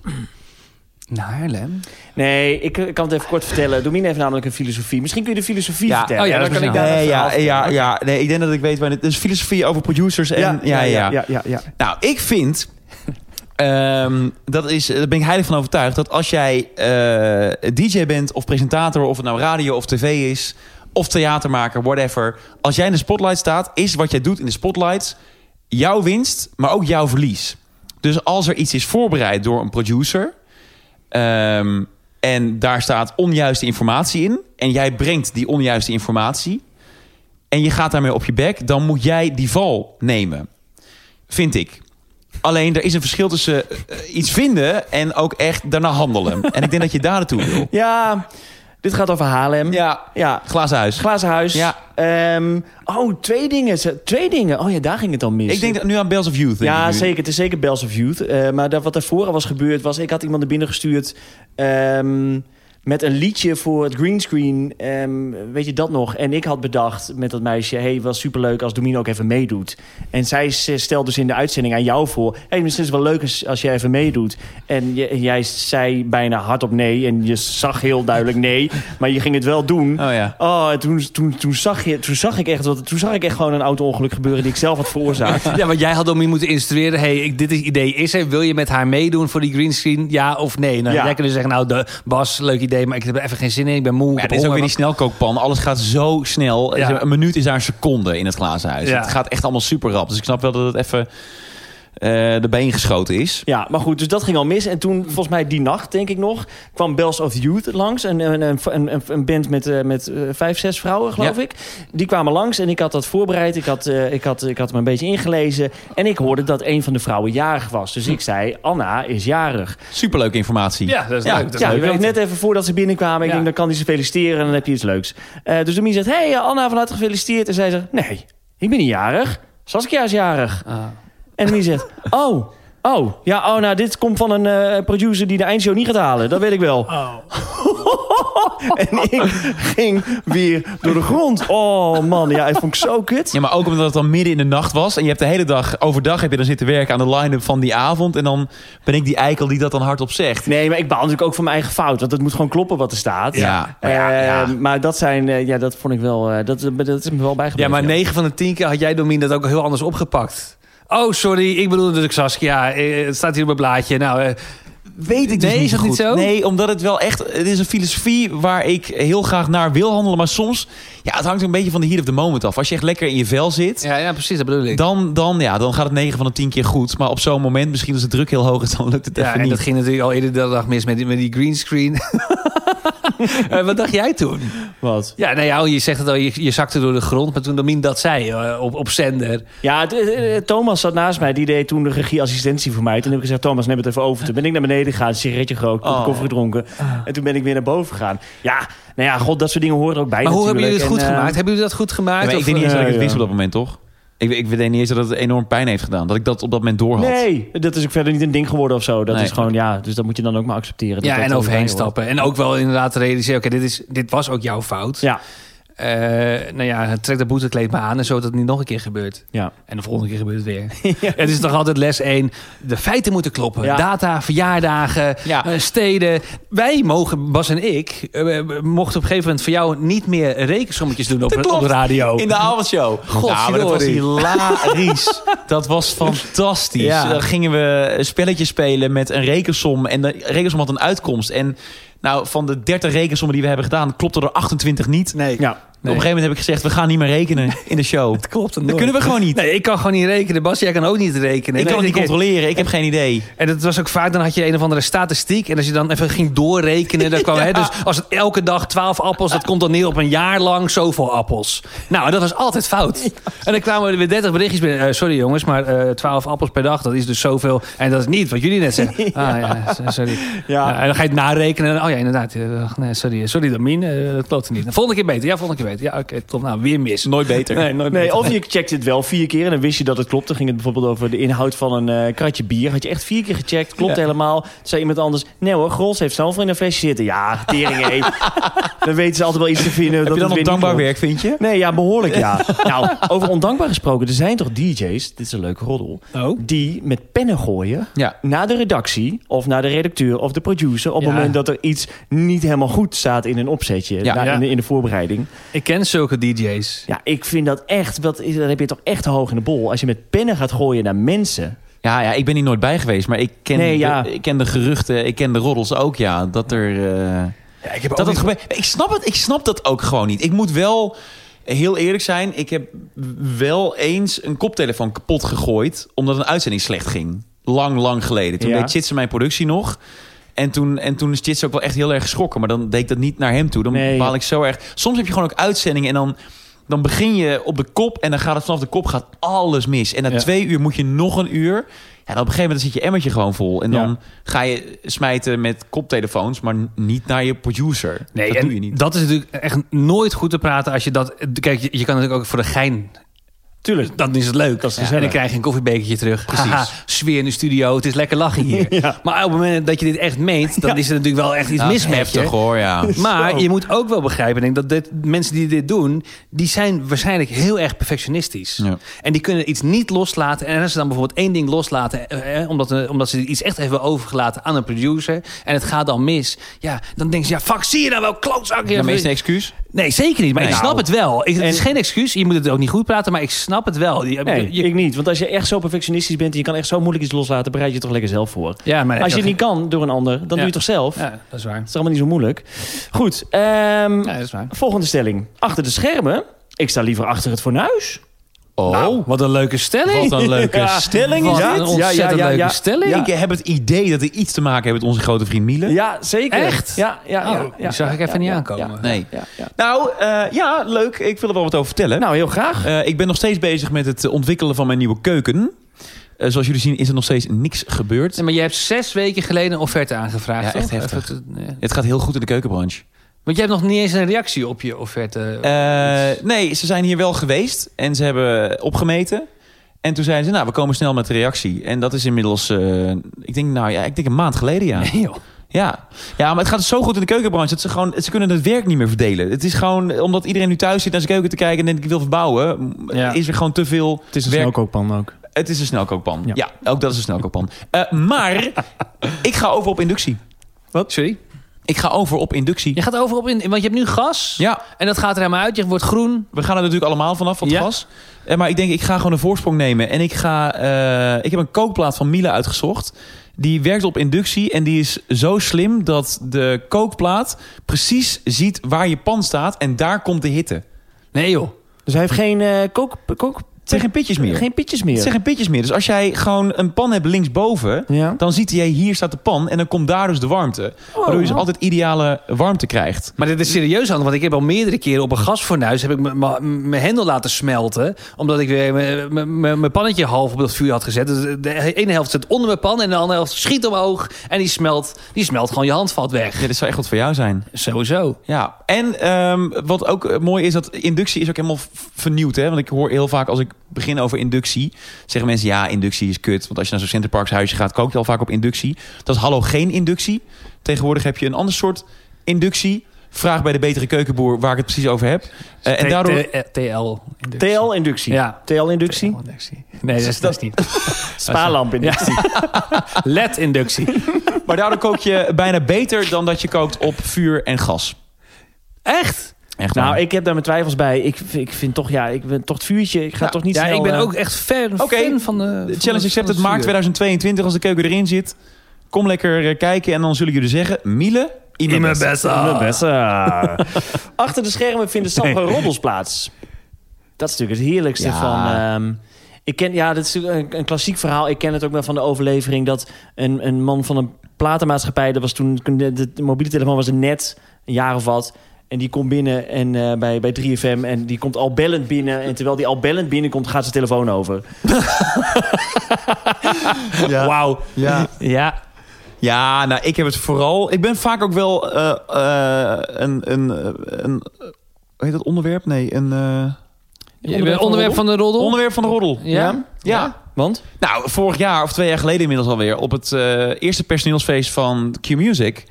Naar Haarlem? Nee, ik, ik kan het even kort vertellen. Domien heeft namelijk een filosofie. Misschien kun je de filosofie Ja. vertellen. Oh ja, dat kan ik daar Nee, ja, vertellen. ja, ja. Nee, ik denk dat ik weet waar dit... Dus filosofie over producers en... Ja, ja, ja. ja, ja, ja. Nou, ik vind... ehm, dat is, daar ben ik heilig van overtuigd... dat als jij eh, DJ bent of presentator... of het nou radio of tv is... of theatermaker, whatever... als jij in de spotlight staat... is wat jij doet in de spotlights... jouw winst, maar ook jouw verlies. Dus als er iets is voorbereid door een producer... ehm, en daar staat onjuiste informatie in... en jij brengt die onjuiste informatie... en je gaat daarmee op je bek... dan moet jij die val nemen. Vind ik. Alleen, er is een verschil tussen eh, iets vinden... en ook echt daarna handelen. en ik denk dat je daar naartoe wil. Ja, dit gaat over Haarlem. Ja, Ja, glazen huis. glazen huis. Ja. Ehm, oh, twee dingen. Twee dingen. Oh ja, daar ging het dan mis. Ik denk dat nu aan Bells of Youth. Ja, zeker. Het is zeker Bells of Youth. Eh, maar dat, wat daarvoor al was gebeurd was... Ik had iemand naar binnen gestuurd... ehm, met een liedje voor het greenscreen. ehm, weet je dat nog? En ik had bedacht met dat meisje... hey, was superleuk als Domino ook even meedoet. En zij s- stelde dus in de uitzending aan jou voor... hey, misschien is het wel leuk als, als jij even meedoet. En je- jij zei bijna hardop nee. En je zag heel duidelijk nee. Maar je ging het wel doen. Oh ja. Oh, en toen, toen, toen, zag je, toen, zag ik echt wat, toen zag ik echt gewoon een auto-ongeluk gebeuren... die ik zelf had veroorzaakt. Ja, want jij had Domien moeten instrueren. hey, ik, dit is idee is er. Wil je met haar meedoen voor die greenscreen? Ja of nee? Nou, Ja. Jij kan dus zeggen, nou, de, Bas, leuk idee, maar ik heb er even geen zin in. Ik ben moe. Ja, heb dit is ook weer die snelkookpan. Alles gaat zo snel. Ja. Een minuut is daar een seconde in het glazen huis. Ja. Het gaat echt allemaal super rap. Dus ik snap wel dat het even eh erbij ingeschoten is. Ja, maar goed, dus dat ging al mis. En toen, volgens mij die nacht, denk ik nog... kwam Bells of Youth langs. Een, een, een, een, een band met, eh, met eh, vijf, zes vrouwen, geloof Ja. ik. Die kwamen langs en ik had dat voorbereid. Ik had, eh, ik, had, ik had me een beetje ingelezen. En ik hoorde dat een van de vrouwen jarig was. Dus ik zei, Anna is jarig. Superleuke informatie. Ja, dat is Ja, leuk. Dat is Ja, leuk weet net even voordat ze binnenkwamen. Ik Ja. denk, dan kan hij ze feliciteren en dan heb je iets leuks. Eh, dus Domien zegt, hey, Anna, van harte gefeliciteerd. En zij zegt, nee, ik ben niet jarig. Saskia is jarig. Ah. En Domien zegt, oh, oh, ja, oh, nou, dit komt van een eh, producer die de eindshow niet gaat halen. Dat weet ik wel. en ik ging weer door de grond. Oh man, ja, dat vond ik zo kut. Ja, maar ook omdat het dan midden in de nacht was. En je hebt de hele dag, overdag heb je dan zitten werken aan de line-up van die avond. En dan ben ik die eikel die dat dan hardop zegt. Nee, maar ik baal natuurlijk ook van mijn eigen fout. Want het moet gewoon kloppen wat er staat. Ja, maar Eh, ja, ja. maar dat zijn, eh, ja, dat vond ik wel, eh, dat, dat is me wel Ja, bijgebleven. maar 9 van de 10 keer had jij, Domien, dat ook heel anders opgepakt. Oh, sorry, ik bedoel natuurlijk Saskia. Eh, Het staat hier op mijn blaadje. Nou, eh, Weet ik dus Nee, niet is dat goed. niet zo? Nee, omdat het wel echt... Het is een filosofie waar ik heel graag naar wil handelen. Maar soms... Ja, het hangt een beetje van de heat of the moment af. Als je echt lekker in je vel zit... ja, ja, precies, dat bedoel ik. Dan, dan, ja, dan gaat het 9 van de 10 keer goed. Maar op zo'n moment, misschien als de druk heel hoog is... dan lukt het ja, even en niet. dat ging natuurlijk al eerder de dag mis met die, met die greenscreen. Eh, wat dacht jij toen? Wat? Ja, nou ja, je zegt het al, je, je zakte door de grond. Maar toen Domien dat zei op, op zender. Ja, Thomas zat naast mij. Die deed toen de regieassistentie voor mij. Toen heb ik gezegd, Thomas, neem het even over. Toen ben ik naar beneden gegaan, een sigaretje gerookt, een Oh. koffie gedronken. En toen ben ik weer naar boven gegaan. Ja, nou ja, god, dat soort dingen horen er ook bij Maar hoe hebben jullie het goed En, eh, gemaakt? Hebben jullie dat goed gemaakt? Ja, ik denk niet eens dat ik het eh, wist op dat moment, toch? Ik, ik weet niet eens dat het enorm pijn heeft gedaan. Dat ik dat op dat moment door had. Nee, dat is ook verder niet een ding geworden of zo. Dat Nee. is gewoon, ja, dus dat moet je dan ook maar accepteren. dat ja, dat en er overheen stappen. En ook wel inderdaad realiseren, oké, dit is dit was ook jouw fout. Ja, Eh, nou ja, trek dat boetekleed maar aan en zodat het niet nog een keer gebeurt. ja. En de volgende keer gebeurt het weer. Het is toch altijd les 1. De feiten moeten kloppen. Ja. Data, verjaardagen, Ja. eh, steden. Wij mogen, Bas en ik, eh, mochten op een gegeven moment voor jou niet meer rekensommetjes doen op, Dat op de radio. In de avondshow. Godverdorie. Nou, maar dat was hilarisch. dat was fantastisch. Ja. Dan gingen we spelletjes spelen met een rekensom. En de rekensom had een uitkomst. En nou, van de 30 rekensommen die we hebben gedaan... klopte er 28 niet. Nee, ja. Op een gegeven moment heb ik gezegd... we gaan niet meer rekenen in de show. dat klopt. Dat kunnen we gewoon niet. Nee, ik kan gewoon niet rekenen. Bas, jij kan ook niet rekenen. ik kan het niet controleren. Ik heb geen idee. En dat was ook vaak, dan had je een of andere statistiek. En als je dan even ging doorrekenen, dan kwam, hè, dus als het elke dag 12 appels, dat komt dan neer op een jaar lang zoveel appels. Nou, en dat was altijd fout. En dan kwamen er weer 30 berichtjes binnen. Eh, sorry jongens, maar eh 12 appels per dag, dat is dus zoveel. En dat is niet wat jullie net zeggen. Ah ja, sorry. Ja. En dan ga je het narekenen. Oh ja, inderdaad. Eh, Nee, sorry, sorry Damien, dat klopt niet. Volgende keer beter. Ja, volgende keer Ja, oké, klopt. Nou, weer mis. Nooit beter. Nee, nooit Nee, beter. of je checkte het wel vier keer en dan wist je dat het klopt. Dan ging het bijvoorbeeld over de inhoud van een eh, kratje bier. Had je echt vier keer gecheckt, klopt Ja. helemaal. Toen zei iemand anders, nee hoor, Grols heeft zelf in een flesje zitten. Ja, tering hé. dan weten ze altijd wel iets te vinden. Heb dat je dan het nog weer niet dankbaar klopt. werk, vind je? Nee, ja, behoorlijk ja. nou, over ondankbaar gesproken. Er zijn toch DJ's, dit is een leuke roddel... Oh. die met pennen gooien Ja. naar de redactie... of naar de redacteur of de producer... op het Ja. moment dat er iets niet helemaal goed staat in een opzetje. Ja. na- Ja. In, de, in de voorbereiding. Ik ken zulke DJ's. Ja, ik vind dat echt... Dat, is, dat heb je toch echt te hoog in de bol. Als je met pennen gaat gooien naar mensen... Ja, ja, ik ben hier nooit bij geweest. Maar ik ken, Nee, ja. de, ik ken de geruchten. Ik ken de roddels ook, ja. Dat er... eh, Ja, ik heb dat het gebeurt. Ik snap het. Ik snap dat ook gewoon niet. Ik moet wel heel eerlijk zijn. Ik heb wel eens een koptelefoon kapot gegooid. Omdat een uitzending slecht ging. Lang, lang geleden. Toen Ja. deed Chitsen mijn productie nog. En toen, en toen is Chitsen ook wel echt heel erg geschrokken. Maar dan deed ik dat niet naar hem toe. Dan Nee. baal ik zo erg. Soms heb je gewoon ook uitzendingen en dan... Dan begin je op de kop en dan gaat het vanaf de kop gaat alles mis. En na Ja. twee uur moet je nog een uur. Ja, op een gegeven moment zit je emmertje gewoon vol. En dan Ja. ga je smijten met koptelefoons, maar niet naar je producer. Nee, dat doe je niet. dat is natuurlijk echt nooit goed te praten als je dat... Kijk, je, je kan natuurlijk ook voor de gein Tuurlijk. Dan is het leuk. Dat is en dan krijg je een koffiebekertje terug. Precies. Haha, sfeer in de studio. Het is lekker lachen hier. Ja. Maar op het moment dat je dit echt meent... dan is er natuurlijk wel echt iets Nou, mis met heftig je. hoor, ja. Maar Zo. je moet ook wel begrijpen, denk dat dit, mensen die dit doen, die zijn waarschijnlijk heel erg perfectionistisch. En die kunnen iets niet loslaten. En als ze dan bijvoorbeeld één ding loslaten, eh, eh, omdat, omdat ze iets echt hebben overgelaten aan een producer, en het gaat dan mis, ja, dan denken ze, ja, fuck, zie je nou wel, klootzak. Ja, maar is een excuus? Nee, zeker niet. Maar Nee. ik snap Nou. het wel. Ik, het is En- geen excuus. Je moet het ook niet goed praten, maar ik snap het wel. Je, Nee, je- ik niet. Want als je echt zo perfectionistisch bent... en je kan echt zo moeilijk iets loslaten... bereid je het toch lekker zelf voor. ja, maar Als je het niet kan door een ander... dan doe je het toch zelf? Ja, dat is waar. Dat is allemaal niet zo moeilijk. Goed, ehm, Ja, dat is waar. volgende stelling. Achter de schermen. Ik sta liever achter het fornuis. Oh, Nou, wat een leuke stelling. wat een leuke Ja. stelling is dit. ontzettend Ja, ja, ja, leuke ja. stelling. Ik heb het idee dat het iets te maken heeft met onze grote vriend Miele. Ja, zeker. Echt? Ja, ja, ja. Oh, ja, die zag ik even ja, niet ja, aankomen. ja, Nee. ja, ja. Nou, eh, ja, leuk. Ik wil er wel wat over vertellen. Nou, heel graag. Eh, ik ben nog steeds bezig met het ontwikkelen van mijn nieuwe keuken. Eh, zoals jullie zien is er nog steeds niks gebeurd. Nee, maar je hebt zes weken geleden een offerte aangevraagd. Ja, echt heftig. Het gaat heel goed in de keukenbranche. Want je hebt nog niet eens een reactie op je offerte. Eh, nee, ze zijn hier wel geweest en ze hebben opgemeten. En toen zeiden ze, nou, we komen snel met de reactie. En dat is inmiddels, eh, ik denk, nou ja, ik denk een maand geleden, ja. Nee, joh. Ja. ja, maar het gaat zo goed in de keukenbranche dat ze gewoon, ze kunnen het werk niet meer verdelen. Het is gewoon, omdat iedereen nu thuis zit naar zijn keuken te kijken en denkt, ik wil verbouwen, Ja. is er gewoon te veel Het is een werk. snelkookpan ook. Het is een snelkookpan. Ja, Ja. ook dat is een snelkookpan. Eh, maar ik ga over op inductie. Wat? Sorry? Ik ga over op inductie. Je gaat over op in, want je hebt nu gas. Ja, En dat gaat er helemaal uit. Je wordt groen. we gaan er natuurlijk allemaal vanaf van het Ja. gas. Eh, maar ik denk, ik ga gewoon een voorsprong nemen. En ik ga, eh, ik heb een kookplaat van Miele uitgezocht. Die werkt op inductie en die is zo slim dat de kookplaat precies ziet waar je pan staat en daar komt de hitte. Nee joh. Dus hij heeft geen eh, kook... kook Het zijn geen pitjes meer. Geen pitjes meer. Het zijn geen pitjes meer. Dus als jij gewoon een pan hebt linksboven, Ja. dan ziet hij hier staat de pan en dan komt daar dus de warmte. Waardoor je dus altijd ideale warmte krijgt. Maar dit is serieus aan, want ik heb al meerdere keren op een gasfornuis heb ik mijn hendel laten smelten, omdat ik weer mijn pannetje half op dat vuur had gezet. Dus de ene helft zit onder mijn pan en de andere helft schiet omhoog en die smelt, die smelt gewoon je handvat weg. Ja, dit zou echt wat voor jou zijn. Sowieso. Ja, en ehm, wat ook eh, mooi is, dat inductie is ook helemaal vernieuwd. Hè? Want ik hoor heel vaak als ik begin over inductie, zeggen mensen ja, inductie is kut. Want als je naar zo'n Centerparks huisje gaat, kook je al vaak op inductie. Dat is halogeen inductie. Tegenwoordig heb je een ander soort inductie. Vraag bij de betere keukenboer waar ik het precies over heb. Eh, en daardoor... T- T- TL. TL-inductie. Ja. TL-inductie. Nee, dat is, dat is niet. Spaarlamp-inductie. LED-inductie. Maar daardoor kook je bijna beter dan dat je kookt op vuur en gas. Echt? Echt Nou, waar. ik heb daar mijn twijfels bij. Ik, ik vind toch, ja, ik ben toch het vuurtje. Ik ga Ja. toch niet Ja, snel, ik ben eh, ook echt fan, Oké. fan van de... De van challenge accepted het maart vuur. 2022 als de keuken erin zit. Kom lekker eh, kijken en dan zullen jullie zeggen... Miele, In mijn. Achter de schermen vinden sappige roddels plaats. Dat is natuurlijk het heerlijkste Ja. van... ehm, ik ken, ja, dat is natuurlijk een, een klassiek verhaal. Ik ken het ook wel van de overlevering... dat een, een man van een platenmaatschappij... dat was toen de, de, de mobiele telefoon was er net een jaar of wat... En die komt binnen en, eh, bij, bij 3FM en die komt al bellend binnen. En terwijl die al bellend binnenkomt, gaat zijn telefoon over. Wauw. Ja. Ja. Ja, nou, ik heb het vooral... Ik ben vaak ook wel eh, eh, een, een, een... Hoe heet dat onderwerp? Nee, een... eh, bent onderwerp van de roddel? onderwerp van de roddel. Ja? Ja. Want? Nou, vorig jaar of twee jaar geleden inmiddels alweer... op het eh, eerste personeelsfeest van Q-Music...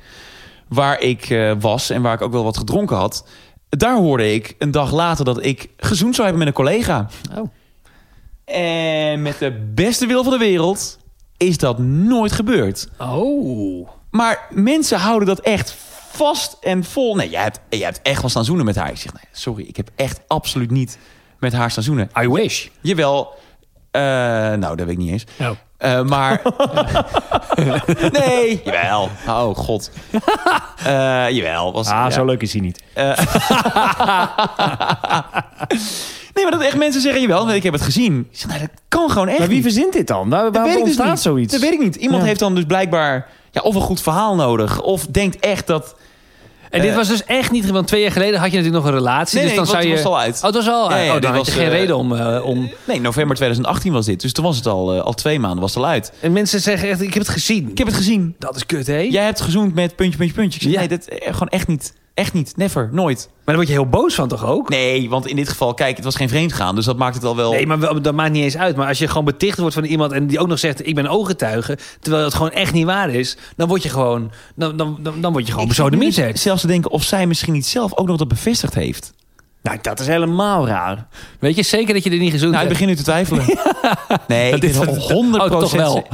waar ik eh, was en waar ik ook wel wat gedronken had... daar hoorde ik een dag later dat ik gezoend zou hebben met een collega. Oh. En met de beste wil van de wereld is dat nooit gebeurd. Oh. Maar mensen houden dat echt vast en vol. Nee, jij hebt, jij hebt echt wel staan zoenen met haar. Ik zeg, nee, sorry, ik heb echt absoluut niet met haar staan zoenen. I wish. Jawel, eh, nou, dat weet ik niet eens. Oh. Eh, maar... nee, jawel. Oh, god. Eh, jawel. Was, Ah, ja. zo leuk is hij niet. Nee, maar dat echt mensen zeggen, jawel, ik heb het gezien. Ik zeg, nee, dat kan gewoon echt Maar wie niet. verzint dit dan? Waar, Dat waar weet ik dus ontstaat niet. zoiets? Dat weet ik niet. Iemand Ja. heeft dan dus blijkbaar ja, of een goed verhaal nodig... of denkt echt dat... En dit Eh, was dus echt niet... Want twee jaar geleden had je natuurlijk nog een relatie. Nee, dus nee, dan het zou was- je... was al uit. Oh, het was al uit. ja, oh, dit dan had was, je geen eh, reden om... eh, om... Nee, november 2018 was dit. Dus toen was het al, al twee maanden was het al uit. En mensen zeggen echt, ik heb het gezien. Ik heb het gezien. Dat is kut, hè? Jij hebt gezoend met puntje, puntje, puntje. Ik zeg, Ja. nee, eh, gewoon echt niet. Echt niet. Never. Nooit. Maar daar word je heel boos van toch ook? Nee, want in dit geval, kijk, het was geen vreemdgaan. Dus dat maakt het al wel... Nee, maar wel- dat maakt niet eens uit. Maar als je gewoon beticht wordt van iemand en die ook nog zegt: Ik ben ooggetuige, terwijl het gewoon echt niet waar is, dan word je gewoon, dan, dan, dan, dan word je gewoon Ik besodemieterd. Zelfs te denken of zij misschien niet zelf ook nog dat bevestigd heeft. Nou, dat is helemaal raar. Weet je zeker dat je er niet gezoend Nou, ik hebt? begin nu te twijfelen. Nee, ik Dat wel 100%, Oh, toch wel.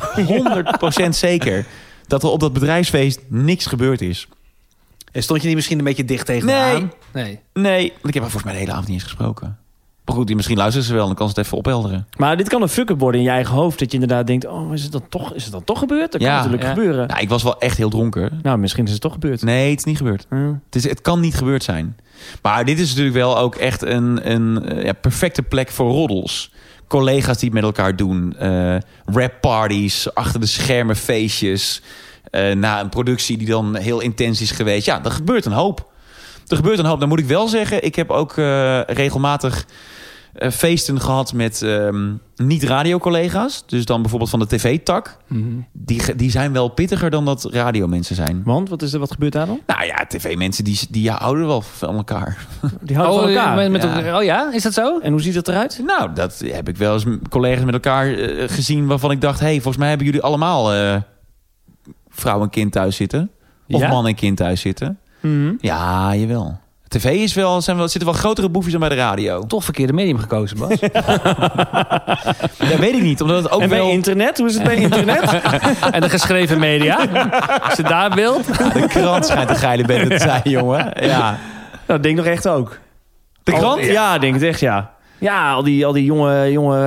100% zeker dat er op dat bedrijfsfeest niks gebeurd is. En stond je niet misschien een beetje dicht tegen Nee. aan? Nee. Nee, want ik heb haar volgens mij de hele avond niet eens gesproken. Maar goed, die misschien luisteren ze wel en dan kan ze het even ophelderen. Maar dit kan een fuck-up worden in je eigen hoofd. Dat je inderdaad denkt, oh, is het dan toch, is het dan toch gebeurd? Dat kan Ja, natuurlijk ja. gebeuren. Nou, ik was wel echt heel dronken. Nou, misschien is het toch gebeurd. Nee, het is niet gebeurd. Het, is, het kan niet gebeurd zijn. Maar dit is natuurlijk wel ook echt een, een eh, ja, perfecte plek voor roddels. Collega's die het met elkaar doen. eh rapparties, achter de schermen feestjes. Eh, na een productie die dan heel intens is geweest. Ja, er gebeurt een hoop. Er gebeurt een hoop. Dan moet ik wel zeggen, ik heb ook eh, regelmatig eh, feesten gehad met ehm, niet-radiocollega's. Dus dan bijvoorbeeld van de tv-tak. Die, ge- die zijn wel pittiger dan dat radiomensen zijn. Want, wat, is er, wat gebeurt daar dan? Nou ja, tv-mensen die, die houden wel van elkaar. Die houden van elkaar. met, met Ja. elkaar- oh ja, is dat zo? En hoe ziet het eruit? Nou, dat heb ik wel eens collega's met elkaar gezien... waarvan ik dacht, hey, volgens mij hebben jullie allemaal... eh, vrouw en kind thuis zitten. Of Ja? man en kind thuis zitten. Mhm. Ja, jawel. TV is wel, zijn wel, zitten wel grotere boefjes dan bij de radio. Toch verkeerde medium gekozen, Bas. Dat weet ik niet, omdat het ook En bij wel... internet? Hoe is het bij internet? en de geschreven media. Als je daar wilt. De krant schijnt een geile bende te zijn, jongen. Ja. nou, denk nog echt ook. De Al- krant? ja, denk het echt, ja. Ja, al die, al die jonge, jonge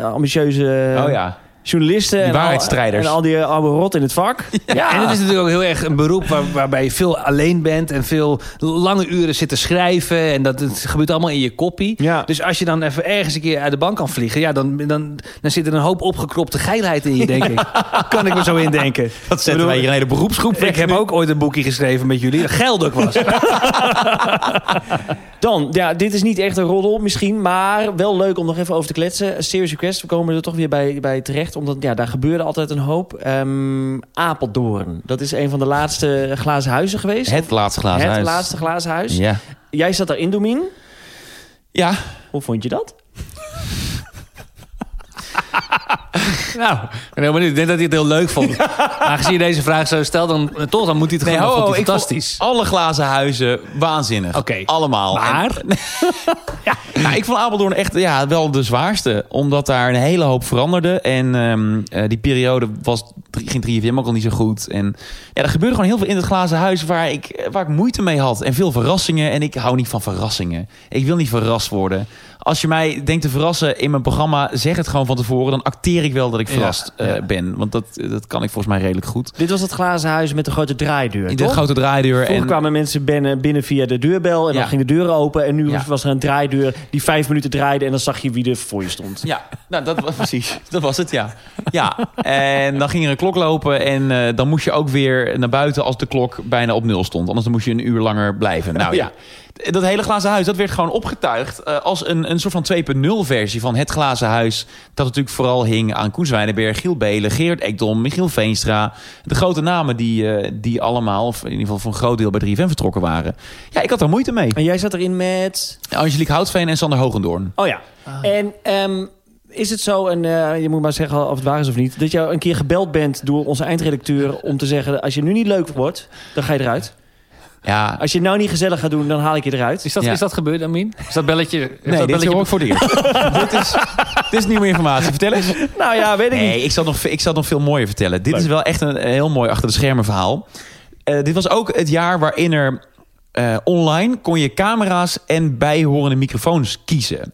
eh, ambitieuze Oh ja. Journalisten. Die en al- waarheidsstrijders. En al die oude rot in het vak. Ja, En het is natuurlijk ook heel erg een beroep waar, waarbij je veel alleen bent en veel lange uren zit te schrijven. En dat het gebeurt allemaal in je koppie. Ja. Dus als je dan even ergens een keer uit de bank kan vliegen, ja, dan, dan, dan zit er een hoop opgekropte geilheid in je, denk ik. kan ik me zo indenken. Dat zetten wij hier een hele beroepsgroep Ik heb ook ooit een boekje geschreven met jullie, dat geld ook was. Dan, ja, dit is niet echt een roddel misschien, maar wel leuk om nog even over te kletsen. Serious Request, we komen er toch weer bij, bij terecht, omdat ja, daar gebeurde altijd een hoop. Ehm, Apeldoorn, dat is een van de laatste glazen huizen geweest. Het laatste glazen Het huis. laatste glazen huis. Ja. Jij zat daarin, Domien. Ja. Hoe vond je dat? nou, ik ben heel benieuwd. Ik denk dat hij het heel leuk vond. Aangezien je deze vraag zo stelt, dan, toch, dan moet hij het Nee, gewoon ho, ho, vond fantastisch. alle glazen huizen waanzinnig. Oké. Allemaal. Maar? En- ja, ik vond Apeldoorn echt ja, wel de zwaarste. Omdat daar een hele hoop veranderde. En ehm, eh, die periode was, ging 3FM ook al niet zo goed. En ja, er gebeurde gewoon heel veel in het glazen huis waar ik, waar ik moeite mee had. En veel verrassingen. En ik hou niet van verrassingen. Ik wil niet verrast worden. Als je mij denkt te verrassen in mijn programma, zeg het gewoon van tevoren. Dan acteer ik wel dat ik verrast Ja, eh, ben. Want dat, dat kan ik volgens mij redelijk goed. Dit was het glazen huis met de grote draaideur, De toch? grote draaideur. Vroeger En, kwamen mensen binnen, binnen via de deurbel en Ja. dan ging de deur open. En nu was er een draaideur die vijf minuten draaide en dan zag je wie er voor je stond. Ja, nou, dat was precies. Dat was het, ja. Ja, en dan ging er een klok lopen en eh, dan moest je ook weer naar buiten als de klok bijna op nul stond. Anders dan moest je een uur langer blijven. Nou ja, dat hele glazen huis, dat werd gewoon opgetuigd eh, als een, een soort van 2.0 versie van het glazen huis. Dat natuurlijk vooral hing aan Koen Zwijnenberg, Giel Belen, Geert Ekdom, Michiel Veenstra. De grote namen die, eh, die allemaal, of in ieder geval voor een groot deel bij 3FM vertrokken waren. Ja, ik had daar moeite mee. En jij zat erin met... Angelique Houtveen en Sander Hogendoorn. Oh ja. En ehm, is het zo, en eh, je moet maar zeggen of het waar is of niet... dat je een keer gebeld bent door onze eindredacteur om te zeggen... als je nu niet leuk wordt, dan ga je eruit. Ja, Als je het nou niet gezellig gaat doen, dan haal ik je eruit. Is dat, Ja. is dat gebeurd, Amin? Is dat belletje... is Nee, dat dit belletje hoor ik voor het eerst. dit, is, dit is nieuwe informatie. Vertel eens. Nou ja, weet ik niet. Nee, ik zal, nog, ik zal nog veel mooier vertellen. Dit is wel echt een, een heel mooi achter de schermen verhaal. Eh, dit was ook het jaar waarin er eh, online kon je camera's en bijhorende microfoons kiezen.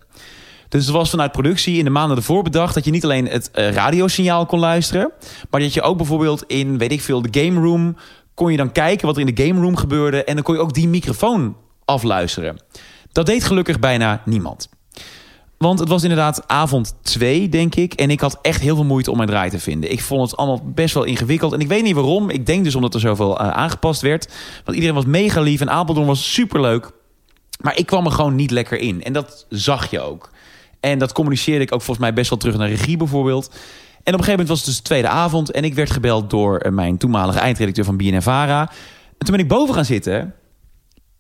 Dus het was vanuit productie in de maanden ervoor bedacht... dat je niet alleen het eh, radiosignaal kon luisteren... maar dat je ook bijvoorbeeld in, weet ik veel, de game room... kon je dan kijken wat er in de game room gebeurde... en dan kon je ook die microfoon afluisteren. Dat deed gelukkig bijna niemand. Want het was inderdaad avond 2, denk ik. En ik had echt heel veel moeite om mijn draai te vinden. Ik vond het allemaal best wel ingewikkeld. En ik weet niet waarom. Ik denk dus omdat er zoveel eh, aangepast werd. Want iedereen was mega lief. En Apeldoorn was superleuk. Maar ik kwam er gewoon niet lekker in. En dat zag je ook. En dat communiceerde ik ook volgens mij best wel terug naar regie bijvoorbeeld. En op een gegeven moment was het dus de tweede avond. En ik werd gebeld door eh, mijn toenmalige eindredacteur van BNNVARA. En toen ben ik boven gaan zitten.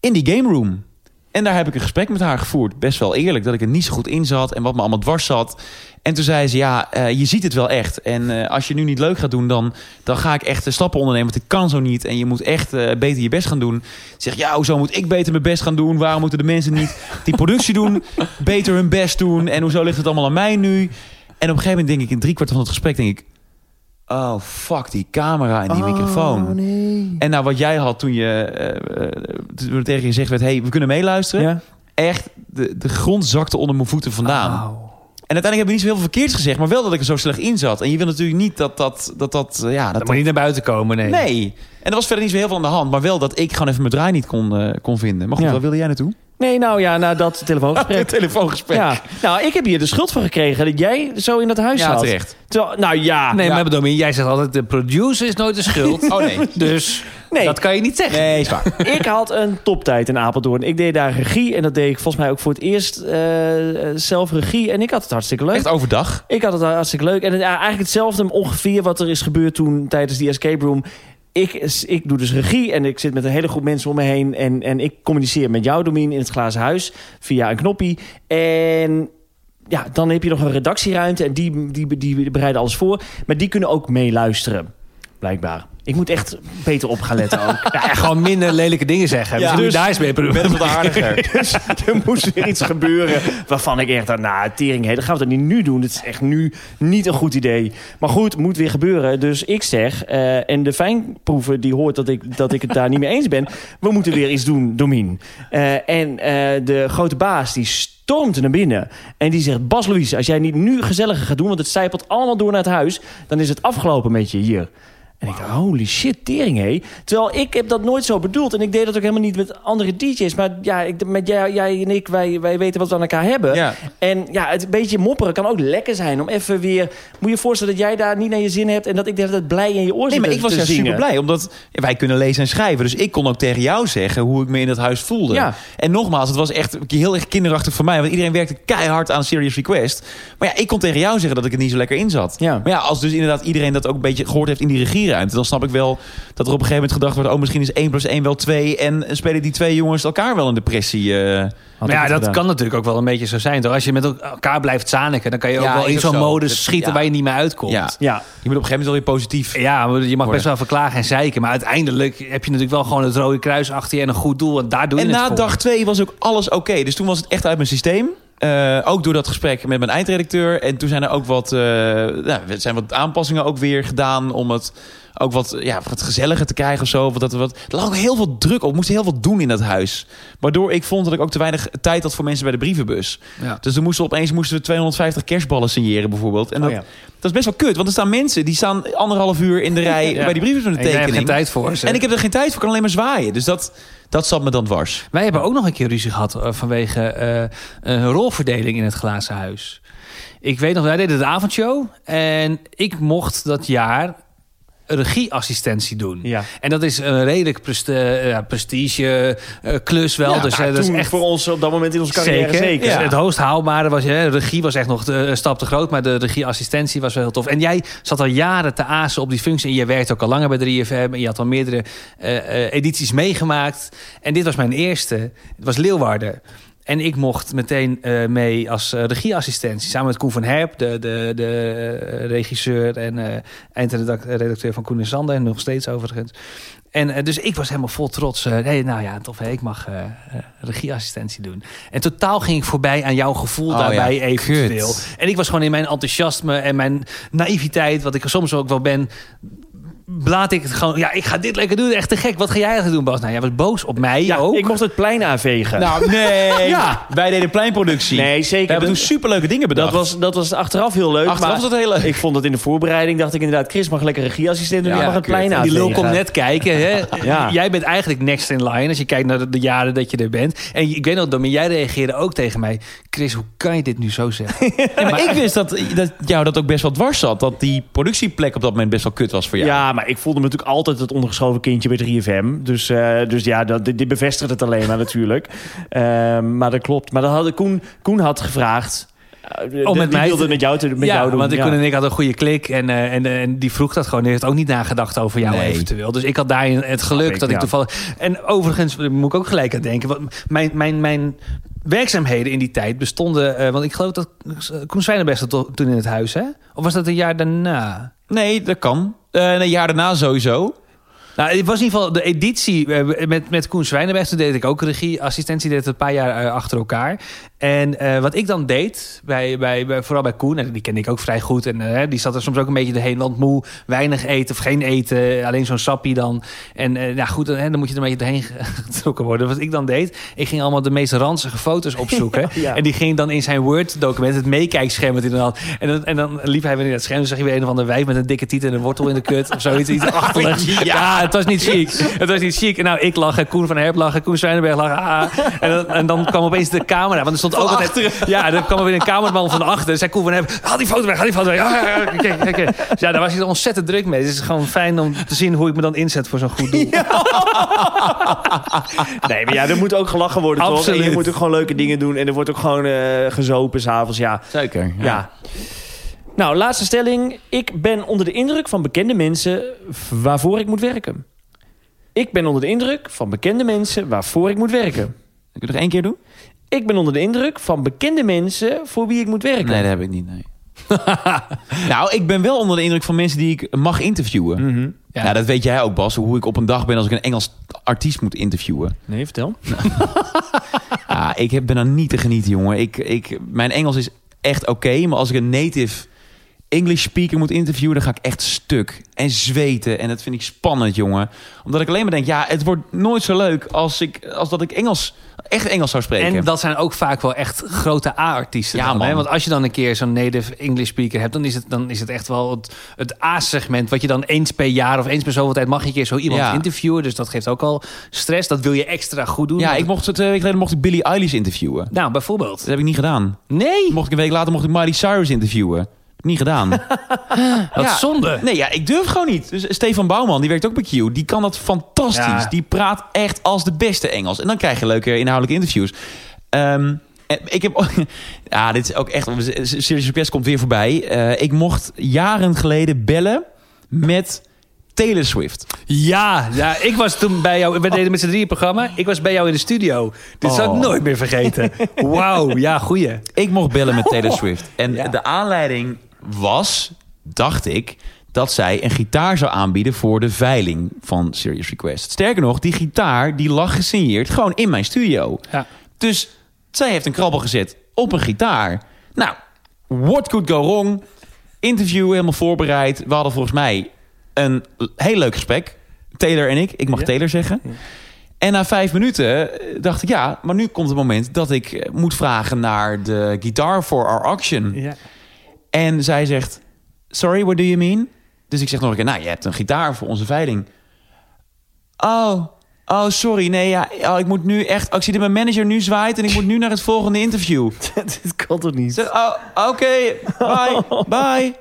in die game room. En daar heb ik een gesprek met haar gevoerd. Best wel eerlijk, dat ik er niet zo goed in zat en wat me allemaal dwars zat. En toen zei ze, ja, eh, je ziet het wel echt. En eh, als je nu niet leuk gaat doen, dan, dan ga ik echt stappen ondernemen. Want ik kan zo niet. En je moet echt beter je best gaan doen. Zeg, ja, hoezo moet ik beter mijn best gaan doen? Waarom moeten de mensen niet die productie doen, beter hun best doen? En hoezo ligt het allemaal aan mij nu? En op een gegeven moment denk ik, in drie kwart van het gesprek, denk ik... Oh, fuck, die camera en die microfoon. En nou, wat jij had toen je eh, eh, toen er tegen je zegt werd... hey, we kunnen meeluisteren. Ja. Echt, de, de grond zakte onder mijn voeten vandaan. En uiteindelijk heb ik niet zo heel veel verkeerds gezegd... maar wel dat ik er zo slecht in zat. En je wil natuurlijk niet dat dat... dat, dat eh, ja, dat, Dat moet niet naar buiten komen, nee. Nee. En er was verder niet zo heel veel aan de hand. Maar wel dat ik gewoon even mijn draai niet kon, eh, kon vinden. Maar goed, Ja. waar wilde jij naartoe? Nee, nou ja, na dat telefoongesprek. telefoongesprek. Ja, nou, ik heb hier de schuld van gekregen dat jij zo in dat huis Ja, zat. terecht. Terwijl, nou ja, Nee, ja. maar Domien, jij zegt altijd... de producer is nooit de schuld. Oh nee. Dus Nee. dat kan je niet zeggen. Nee, is waar. ik had een toptijd in Apeldoorn. Ik deed daar regie en dat deed ik volgens mij ook voor het eerst eh, zelf regie. En ik had het hartstikke leuk. Echt overdag. Ik had het hartstikke leuk. En het, eigenlijk hetzelfde ongeveer wat er is gebeurd toen tijdens die escape room. Ik, ik doe dus regie en ik zit met een hele groep mensen om me heen. En, en ik communiceer met jou, Domien, in het glazen huis. Via een knoppie. En ja, dan heb je nog een redactieruimte. En die, die, die bereiden alles voor. Maar die kunnen ook meeluisteren. Blijkbaar. Ik moet echt beter op gaan letten ook. Ja, gewoon minder lelijke dingen zeggen. Ja, je dus- daar eens mee ben wat aardiger. Dus er moest weer iets gebeuren waarvan ik echt dacht, nou, tering, dat gaan we dat niet nu doen. Dit is echt nu niet een goed idee. Maar goed, moet weer gebeuren. Dus ik zeg, eh, en de fijnproeven die hoort dat ik, dat ik het daar niet mee eens ben. We moeten weer iets doen, Domien. Eh, en eh, de grote baas, die stormt naar binnen. En die zegt, Bas Louise, als jij niet nu gezelliger gaat doen... want het zijpelt allemaal door naar het huis... dan is het afgelopen met je hier. En ik dacht, holy shit, tering, hé. Terwijl ik heb dat nooit zo bedoeld. En ik deed dat ook helemaal niet met andere DJ's. Maar ja, ik, met jij, jij en ik, wij, wij weten wat we aan elkaar hebben. Ja. En ja, het een beetje mopperen kan ook lekker zijn. Om even weer... Moet je je voorstellen dat jij daar niet naar je zin hebt... en dat ik de tijd blij in je oor Nee, zit maar te- ik was juist super blij. Omdat wij kunnen lezen en schrijven. Dus ik kon ook tegen jou zeggen hoe ik me in dat huis voelde. Ja. En nogmaals, het was echt heel erg kinderachtig voor mij. Want iedereen werkte keihard aan Serious Request. Maar ja, ik kon tegen jou zeggen dat ik het niet zo lekker in zat. Ja. Maar ja, als dus inderdaad iedereen dat ook een beetje gehoord heeft in die regieruimte... dan snap ik wel dat er op een gegeven moment gedacht wordt... oh, misschien is 1 plus 1 wel 2... en spelen die twee jongens elkaar wel in depressie. eh, Maar ik ja, dat gedaan. kan natuurlijk ook wel een beetje zo zijn. Toch? Als je met elkaar blijft zaniken, dan kan je ook Ja, wel in zo'n zo. modus Dat- schieten ja. waar je niet meer uitkomt. Ja. Ja. Ja, Je moet op een gegeven moment wel weer positief... maar je mag Worden. best wel verklagen en zeiken. Maar uiteindelijk heb je natuurlijk wel gewoon het rode kruis achter je en een goed doel. En daar doe je En het na voor. dag twee was ook alles oké. Dus toen was het echt uit mijn systeem. Eh, ook door dat gesprek met mijn eindredacteur. En toen zijn er ook wat, eh, nou, zijn wat aanpassingen ook weer gedaan om het ook wat, ja, wat gezelliger te krijgen of zo. Of dat er, wat, er lag ook heel veel druk op. We moesten heel veel doen in dat huis. Waardoor ik vond dat ik ook te weinig tijd had voor mensen bij de brievenbus. Ja. Dus we moesten opeens moesten we 250 kerstballen signeren bijvoorbeeld. En dat, Oh ja. dat is best wel kut. Want er staan mensen die staan anderhalf uur in de rij Ja. bij die brievenbus met En een jij hebt tekening. geen tijd voor ze. En ik heb er geen tijd voor, kan alleen maar zwaaien. Dus dat, dat zat me dan dwars. Wij hebben ook nog een keer ruzie gehad eh, vanwege eh, een rolverdeling in het glazen huis. Ik weet nog, wij deden de avondshow en ik mocht dat jaar regieassistentie doen. Ja. En dat is een redelijk preste, eh, ja, prestige eh, klus wel. Ja, dus nou, eh, dat is echt voor ons op dat moment in onze carrière zeker. Dus Het hoogst haalbare was, hè, regie was echt nog de- een stap te groot, maar de regieassistentie was wel heel tof. En jij zat al jaren te azen op die functie en je werkte ook al langer bij 3FM en je had al meerdere edities meegemaakt. En dit was mijn eerste. Het was Leeuwarden. En ik mocht meteen eh, mee als eh, regieassistentie. Samen met Koen van Herp, de, de, de eh, regisseur en eindredacteur van Koen en Sander. En nog steeds overigens. En dus ik was helemaal vol trots. hey, nou ja, tof, hè, ik mag regieassistentie doen. En totaal ging ik voorbij aan jouw gevoel Oh daarbij ja, eventueel. kut. En ik was gewoon in mijn enthousiasme en mijn naïviteit, wat ik soms ook wel ben. Blaat ik het gewoon, ja, ik ga dit lekker doen. Echt te gek. Wat ga jij eigenlijk doen, Bas? Nou, jij was boos op mij Ja, ook. ik mocht het plein aanvegen. Nou, nee. Ja. Wij deden pleinproductie. nee, zeker. We hebben toen superleuke dingen bedacht. dat, was, dat was achteraf heel leuk. Achteraf maar was het heel leuk. Ik vond het in de voorbereiding, dacht ik inderdaad... Chris mag lekker regieassistent doen, Ja, mag het plein Die aanvegen. lul komt net kijken. Hè? Ja. Jij bent eigenlijk next in line als je kijkt naar de, de jaren dat je er bent. En ik weet nog, Domin, jij reageerde ook tegen mij. Chris, hoe kan je dit nu zo zeggen? Ja, maar ik wist dat, dat jou dat ook best wel dwars zat. Dat die productieplek op dat moment best wel kut was voor jou. Ja, maar ik voelde me natuurlijk altijd het ondergeschoven kindje bij 3FM. Dus, eh, dus ja, dat, dit, dit bevestigt het alleen maar natuurlijk. Ehm, maar dat klopt. Maar dat had, Koen, Koen had gevraagd Om met die mij wilde met jou, te, met ja, jou doen. want ik ja. Koen en ik hadden een goede klik. En, eh, en, eh, en die vroeg dat gewoon. Die heeft ook niet nagedacht over jou Nee. eventueel. Dus ik had daar het geluk ik, dat ik ja. toevallig... En overigens daar moet ik ook gelijk aan denken. Want mijn, mijn, mijn werkzaamheden in die tijd bestonden... eh, want ik geloof dat Koen Zwijnenberg toen in het huis, hè? Of was dat een jaar daarna? Nee, dat kan. Eh een jaar daarna sowieso. Nou, het was in ieder geval de editie eh, met, met Koen Zwijnenberg. Toen deed ik ook regieassistentie. deed het een paar jaar eh, achter elkaar. En eh, wat ik dan deed, bij, bij, bij, vooral bij Koen... en die kende ik ook vrij goed... en die zat er soms ook een beetje doorheen. Want moe, weinig eten of geen eten. Alleen zo'n sappie dan. En nou goed, dan, hè, dan moet je er een beetje doorheen getrokken worden. Wat ik dan deed, ik ging allemaal de meest ranzige foto's opzoeken. Ja. En die ging dan in zijn Word-document, het meekijkscherm wat hij dan had. En dan, en dan liep hij weer in het scherm. Dan zag je weer een of andere wijf met een dikke titel en een wortel in de kut. Of zoiets. Iets achterlijks. Ja, het was niet chic. Het was niet chic. En nou, ik lachen, Koen van Herp lachen, Koen Zwijnenberg lachen. Ah. En, dan, en dan kwam opeens de camera. Want er stond ook altijd... Ja, dan kwam er weer een cameraman van achter. Zei Koen van Herp, haal die foto weg, haal die foto weg. Ah, kijk. Dus ja, daar was hij er ontzettend druk mee. Dus het is gewoon fijn om te zien hoe ik me dan inzet voor zo'n goed doel. Nee, maar ja, er moet ook gelachen worden, toch? En je moet ook gewoon leuke dingen doen. En er wordt ook gewoon eh, gezopen s'avonds, ja. Zeker. Ja. Nou, laatste stelling. Ik ben onder de indruk van bekende mensen waarvoor ik moet werken. Ik ben onder de indruk van bekende mensen waarvoor ik moet werken. Kun je het nog één keer doen? Ik ben onder de indruk van bekende mensen voor wie ik moet werken. Nee, dat heb ik niet. Nee. nou, ik ben wel onder de indruk van mensen die ik mag interviewen. Mhm. Ja. Ja. dat weet jij ook, Bas. Hoe ik op een dag ben als ik een Engels artiest moet interviewen. Nee, vertel. Ja, ik heb- ben er niet te genieten, jongen. Ik, ik, mijn Engels is echt oké. maar als ik een native English speaker moet interviewen... dan ga ik echt stuk en zweten. En dat vind ik spannend, jongen. Omdat ik alleen maar denk... ja, het wordt nooit zo leuk als, ik, als dat ik Engels, echt Engels zou spreken. En dat zijn ook vaak wel echt grote A-artiesten. Ja, dan, man. Hè? Want als je dan een keer zo'n native English speaker hebt... dan is het, dan is het echt wel het, het A-segment... wat je dan eens per jaar of eens per zoveel tijd... mag je een keer zo iemand Ja. interviewen. Dus dat geeft ook al stress. Dat wil je extra goed doen. ja, ik mocht, twee weken geleden mocht ik Billie Eilish interviewen. Nou, bijvoorbeeld. Dat heb ik niet gedaan. Nee, Mocht ik een week later mocht ik Miley Cyrus interviewen. Niet gedaan. wat Ja. zonde. Nee, ja, ik durf gewoon niet. Dus Stefan Bouwman, die werkt ook bij Q. Die kan dat fantastisch. Ja. Die praat echt als de beste Engels. En dan krijg je leuke inhoudelijke interviews. Ehm, en ik heb... Ja, dit is ook echt... Serious Request komt weer voorbij. Eh, ik mocht jaren geleden bellen met Taylor Swift. Ja, ja, ik was toen bij jou... We deden met z'n drieën programma. Ik was bij jou in de studio. Dit zou ik Oh. nooit meer vergeten. Wauw, ja, goeie. Ik mocht bellen met Taylor Swift. En Ja. de aanleiding was, dacht ik, dat zij een gitaar zou aanbieden voor de veiling van Serious Request. Sterker nog, die gitaar die lag gesigneerd gewoon in mijn studio. Ja. Dus zij heeft een krabbel gezet op een gitaar. Nou, what could go wrong? Interview helemaal voorbereid. We hadden volgens mij een heel leuk gesprek. Taylor en ik. Ik mag Ja. Taylor zeggen. En na vijf minuten eh, dacht ik, ja, maar nu komt het moment dat ik eh, moet vragen naar de guitar for our auction. Ja. En zij zegt, sorry, what do you mean? Dus ik zeg nog een keer, nou, je hebt een gitaar voor onze veiling. Oh, oh, sorry, nee, ja, oh, ik moet nu echt, oh, ik zie dat mijn manager nu zwaait en ik moet nu naar het volgende interview. Dit kan toch niet? Ze- Oh, oké, bye, bye.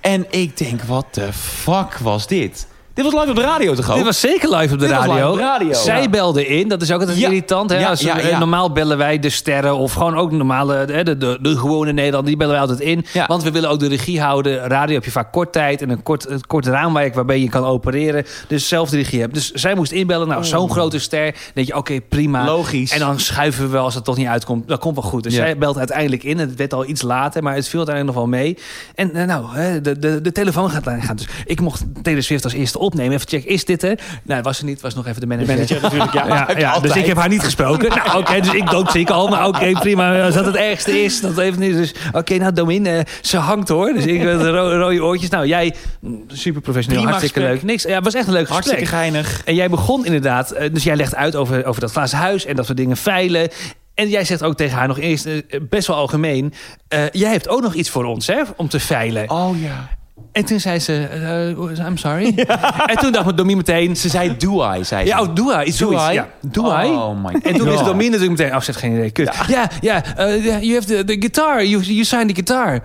En ik denk, wat de fuck was dit? Dit was live op de radio toch ook? Dit was zeker live op de radio. live op de radio. Zij Ja. belde in. Dat is ook altijd Ja. irritant. Hè? Ja, Als, ja, eh, ja. Normaal bellen wij de sterren of gewoon ook normale, hè, de, de, de gewone Nederland. Die bellen wij altijd in. Want we willen ook de regie houden. Radio heb je vaak kort tijd en een kort, een kort raamwerk waarbij je kan opereren. Dus zelf de regie hebt. Dus zij moest inbellen. Nou, zo'n grote ster. Dan denk je, oké, prima. Logisch. En dan schuiven we wel als het toch niet uitkomt. Dat komt wel goed. Dus zij belt uiteindelijk in. Het werd al iets later, maar het viel uiteindelijk nog wel mee. En eh, nou, de, de, de telefoon gaat gaan. Dus ik mocht Taylor Swift als eerste opnemen. Even checken, is dit er? Nou, was er niet. Was nog even de manager. Manager natuurlijk, ja. Ja, ja, dus ik heb haar niet gesproken. Nou, oké, dus ik doodziek al. Maar oké, prima. Als dat het ergste is, dat heeft niet. Dus oké, nou, Domin, eh, ze hangt hoor. Dus ik de ro- rode oortjes. Nou, jij, mm, super professioneel, Prima hartstikke gesprek. leuk. Niks, ja, het was echt een leuk Hartstikke gesprek. geinig. En jij begon inderdaad, eh, dus jij legt uit over, over dat glazen huis en dat we dingen veilen. En jij zegt ook tegen haar nog eerst, eh, best wel algemeen... eh, jij hebt ook nog iets voor ons, hè, om te veilen. Oh ja. En toen zei ze, eh, I'm sorry. En toen dacht Domien meteen... Ze zei, do I, zei ze. Ja, oh, doe hij. Iets Do. I? Ja, hij. Oh my En toen is Domien natuurlijk meteen... Oh, ze heeft geen idee. Kut. Ja, ja. eh, you have the, the guitar. You, you signed the guitar.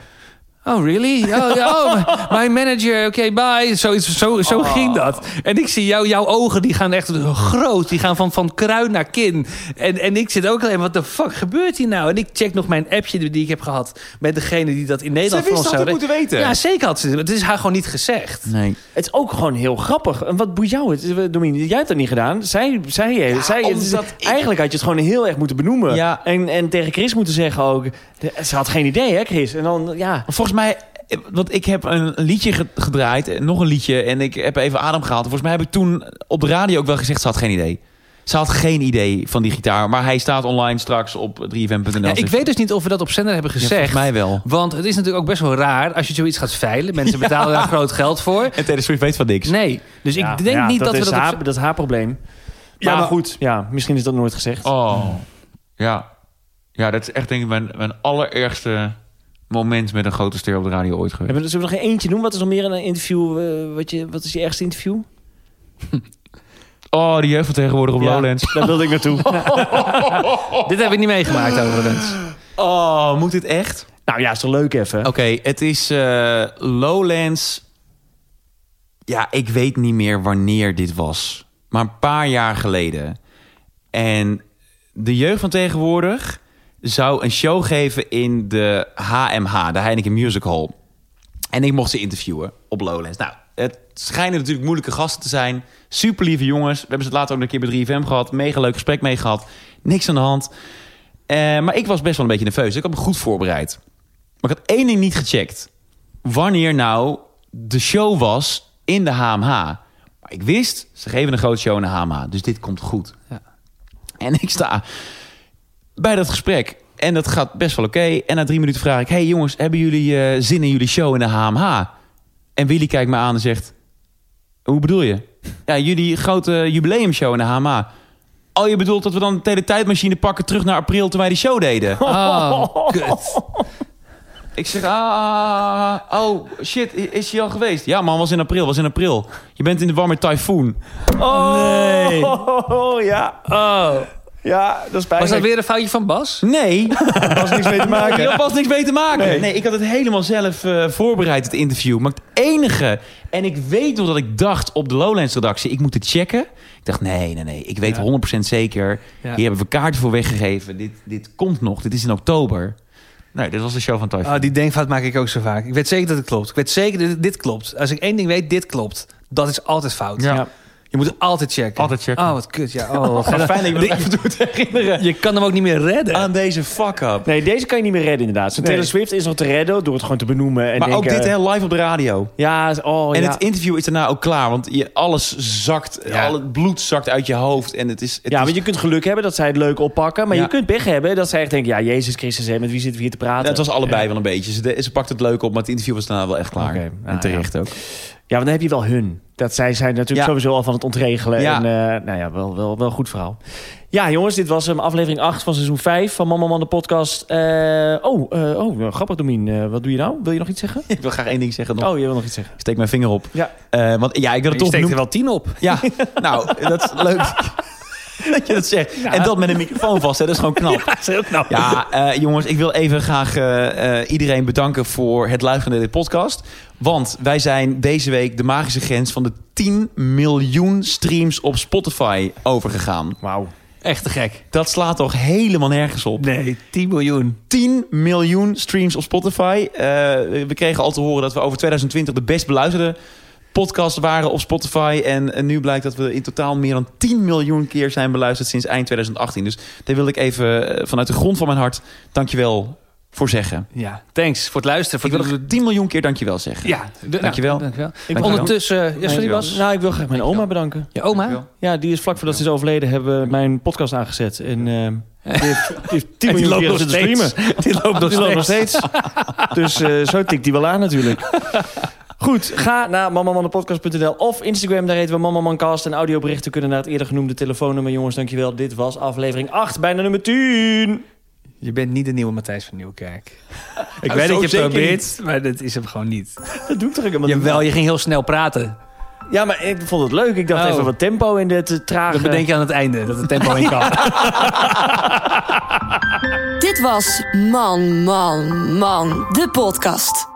Oh, really? Oh, ja, oh mijn manager, oké, bye. Zoiets, zo zo ging dat. En ik zie jou, jouw ogen, die gaan echt groot. Die gaan van, van kruin naar kin. En, en ik zit ook alleen, wat de fuck gebeurt hier nou? En ik check nog mijn appje die ik heb gehad... met degene die dat in Nederland Ze voor wist ons moeten weten. Ja, zeker had ze. Het is haar gewoon niet gezegd. Nee. Het is ook gewoon heel grappig. En wat boeit jou het? Domien, jij hebt dat niet gedaan. Zij, zij, zij, het is- omdat ik- Eigenlijk had je het gewoon heel erg moeten benoemen. Ja. En, en tegen Chris moeten zeggen ook... de- Ze had geen idee, hè, Chris? En dan, ja... Volgens mij, eh, want ik heb een liedje ge- gedraaid, en nog een liedje, en ik heb even adem gehaald. Volgens mij heb ik toen op de radio ook wel gezegd, ze had geen idee. Ze had geen idee van die gitaar, maar hij staat online straks op 3fm.nl. Ja, ik weet dus niet of we dat op zender hebben gezegd. mij wel. Want het is natuurlijk ook best wel raar als je zoiets gaat veilen. Mensen betalen daar groot geld voor. En Taylor Swift weet van niks. Nee, dus Ja, ik denk ja, niet dat, we dat haar, op... dat is haar probleem. Ja, maar, maar- goed, ja, misschien is dat nooit gezegd. Oh, ja. Ja, dat is echt denk ik mijn, mijn allerergste moment met een grote ster op de radio ooit geweest. Hebben we, zullen we nog eentje doen? Wat is nog meer in een interview? eh, wat, je, wat is je ergste interview? Oh, die jeugd van tegenwoordig op Ja. Lowlands. Daar wilde ik naartoe. Dit heb ik niet meegemaakt overigens. Oh, moet dit echt? nou ja, is toch leuk even? Oké, het is eh, Lowlands. Ja, ik weet niet meer wanneer dit was. Maar een paar jaar geleden. En de jeugd van tegenwoordig zou een show geven in de HMH, de Heineken Music Hall. En ik mocht ze interviewen op Lowlands. Nou, het schijnen natuurlijk moeilijke gasten te zijn. Super lieve jongens. We hebben ze het later ook een keer bij 3FM gehad. Mega leuk gesprek mee gehad. Niks aan de hand. Eh, maar ik was best wel een beetje nerveus. Ik had me goed voorbereid. Maar ik had één ding niet gecheckt. Wanneer nou de show was in de HMH. Maar ik wist, ze geven een grote show in de HMH. Dus dit komt goed. Ja. En ik sta bij dat gesprek. En dat gaat best wel oké. En na drie minuten vraag ik... hey jongens, hebben jullie eh, zin in jullie show in de HMH? En Willy kijkt me aan en zegt... Hoe bedoel je? Ja, jullie grote jubileumshow in de HMH. Oh, je bedoelt dat we dan de teletijdmachine pakken... terug naar april toen wij die show deden? Oh, kut. Ik zeg, ah, oh shit, is hij al geweest? Ja man, was in april, was in april. Je bent in de war met Typhoon. nee. Oh, ja. Oh. Ja, dat is Was pijnlijk. dat weer een foutje van Bas? Nee, was niks mee te maken. Hier was niks mee te maken. Nee, Nee. ik had het helemaal zelf eh, voorbereid, het interview. Maar het enige, en ik weet nog dat ik dacht op de Lowlands-redactie... ik moet het checken. Ik dacht, nee, nee, nee, ik weet Ja. 100% zeker. Ja. Hier hebben we kaarten voor weggegeven. Dit, dit komt nog, dit is in oktober. Nee, dit was de show van Typhoon. Oh, die denkfout maak ik ook zo vaak. Ik weet zeker dat het klopt. Ik weet zeker dat dit klopt. Als ik één ding weet, dit klopt. Dat is altijd fout. Ja. Ja. Je moet het altijd checken. Altijd checken. Oh, wat kut. Ja, oh, wat fijn dat je me even doet herinneren Je kan hem ook niet meer redden. aan deze fuck-up. Nee, deze kan je niet meer redden inderdaad. Zo Nee. Taylor Swift is nog te redden door het gewoon te benoemen. En Maar ook denken, dit hè, live op de radio. Ja, oh En ja. het interview is daarna ook klaar, want je, alles zakt, Ja. al het bloed zakt uit je hoofd. En het is, het ja, is- want je kunt geluk hebben dat zij het leuk oppakken. Maar Ja. je kunt pech hebben dat zij echt denkt... Ja, Jezus Christus, hè, met wie zitten we hier te praten? Ja, het was allebei wel een beetje. Ze, ze pakt het leuk op, maar het interview was daarna wel echt klaar. En nou terecht ook. Ja, want dan heb je wel hun. Dat zij zijn natuurlijk Ja. sowieso al van het ontregelen. Ja. En eh, nou ja, wel, wel, wel goed verhaal. Ja, jongens, dit was hem aflevering 8 van seizoen 5 van Mama Man de podcast. Eh, oh, eh, oh, nou, grappig Domien. Eh, wat doe je nou? Wil je nog iets zeggen? Ik wil graag één ding zeggen. Nog. Oh, je wil nog iets zeggen. Ik steek mijn vinger op. Ja. Eh, want ja, ik wil het Je toch steekt er benoemen. wel tien op. Ja, nou, dat is leuk dat je dat zegt. En dat met een microfoon vast, hè, dat is gewoon knap. Dat is heel knap. Ja, eh, jongens, ik wil even graag eh, eh, iedereen bedanken voor het luisteren naar dit podcast. Want wij zijn deze week de magische grens van de 10 miljoen streams op Spotify overgegaan. Wauw. Echt te gek. Dat slaat toch helemaal nergens op. Nee, 10 miljoen. 10 miljoen streams op Spotify. Eh, we kregen al te horen dat we over 2020 de best beluisterde podcast waren op Spotify. En, en nu blijkt dat we in totaal meer dan 10 miljoen keer zijn beluisterd sinds eind 2018. Dus daar wil ik even eh, vanuit de grond van mijn hart dankjewel voor zeggen. Ja, thanks voor het luisteren. Voor Ik wil nog 10 miljoen keer dankjewel zeggen. Ja, de- Dankjewel. nou, dankjewel. Dankjewel. Ondertussen, ja, sorry. Bas. Nou, ik wil graag mijn oma bedanken. Je oma? Dankjewel. Ja, die is vlak voordat ze is overleden, hebben we mijn podcast aangezet. En eh, die heeft, die heeft 10 En die miljoen loopt keer nog zitten steeds. streamen. Die loopt nog Die loopt nog steeds. steeds. dus eh, zo tikt die wel aan natuurlijk. Goed, ga naar mamamannenpodcast.nl of Instagram. Daar heten we Mamamancast. En audioberichten kunnen naar het eerder genoemde telefoonnummer. Jongens, dankjewel. Dit was aflevering 8, bijna nummer 10. Je bent niet de nieuwe Matthijs van Nieuwkerk. Ik weet dat je probeert, maar dat is hem gewoon niet. Dat doe ik toch helemaal niet. Jawel, je ging heel snel praten. Ja, maar ik vond het leuk. Ik dacht Oh. even wat tempo in dit eh, trage... Dat bedenk je aan het einde, dat het tempo in kan. Dit was Man, Man, Man, de podcast.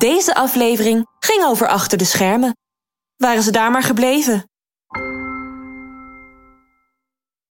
Deze aflevering ging over achter de schermen. Waren ze daar maar gebleven?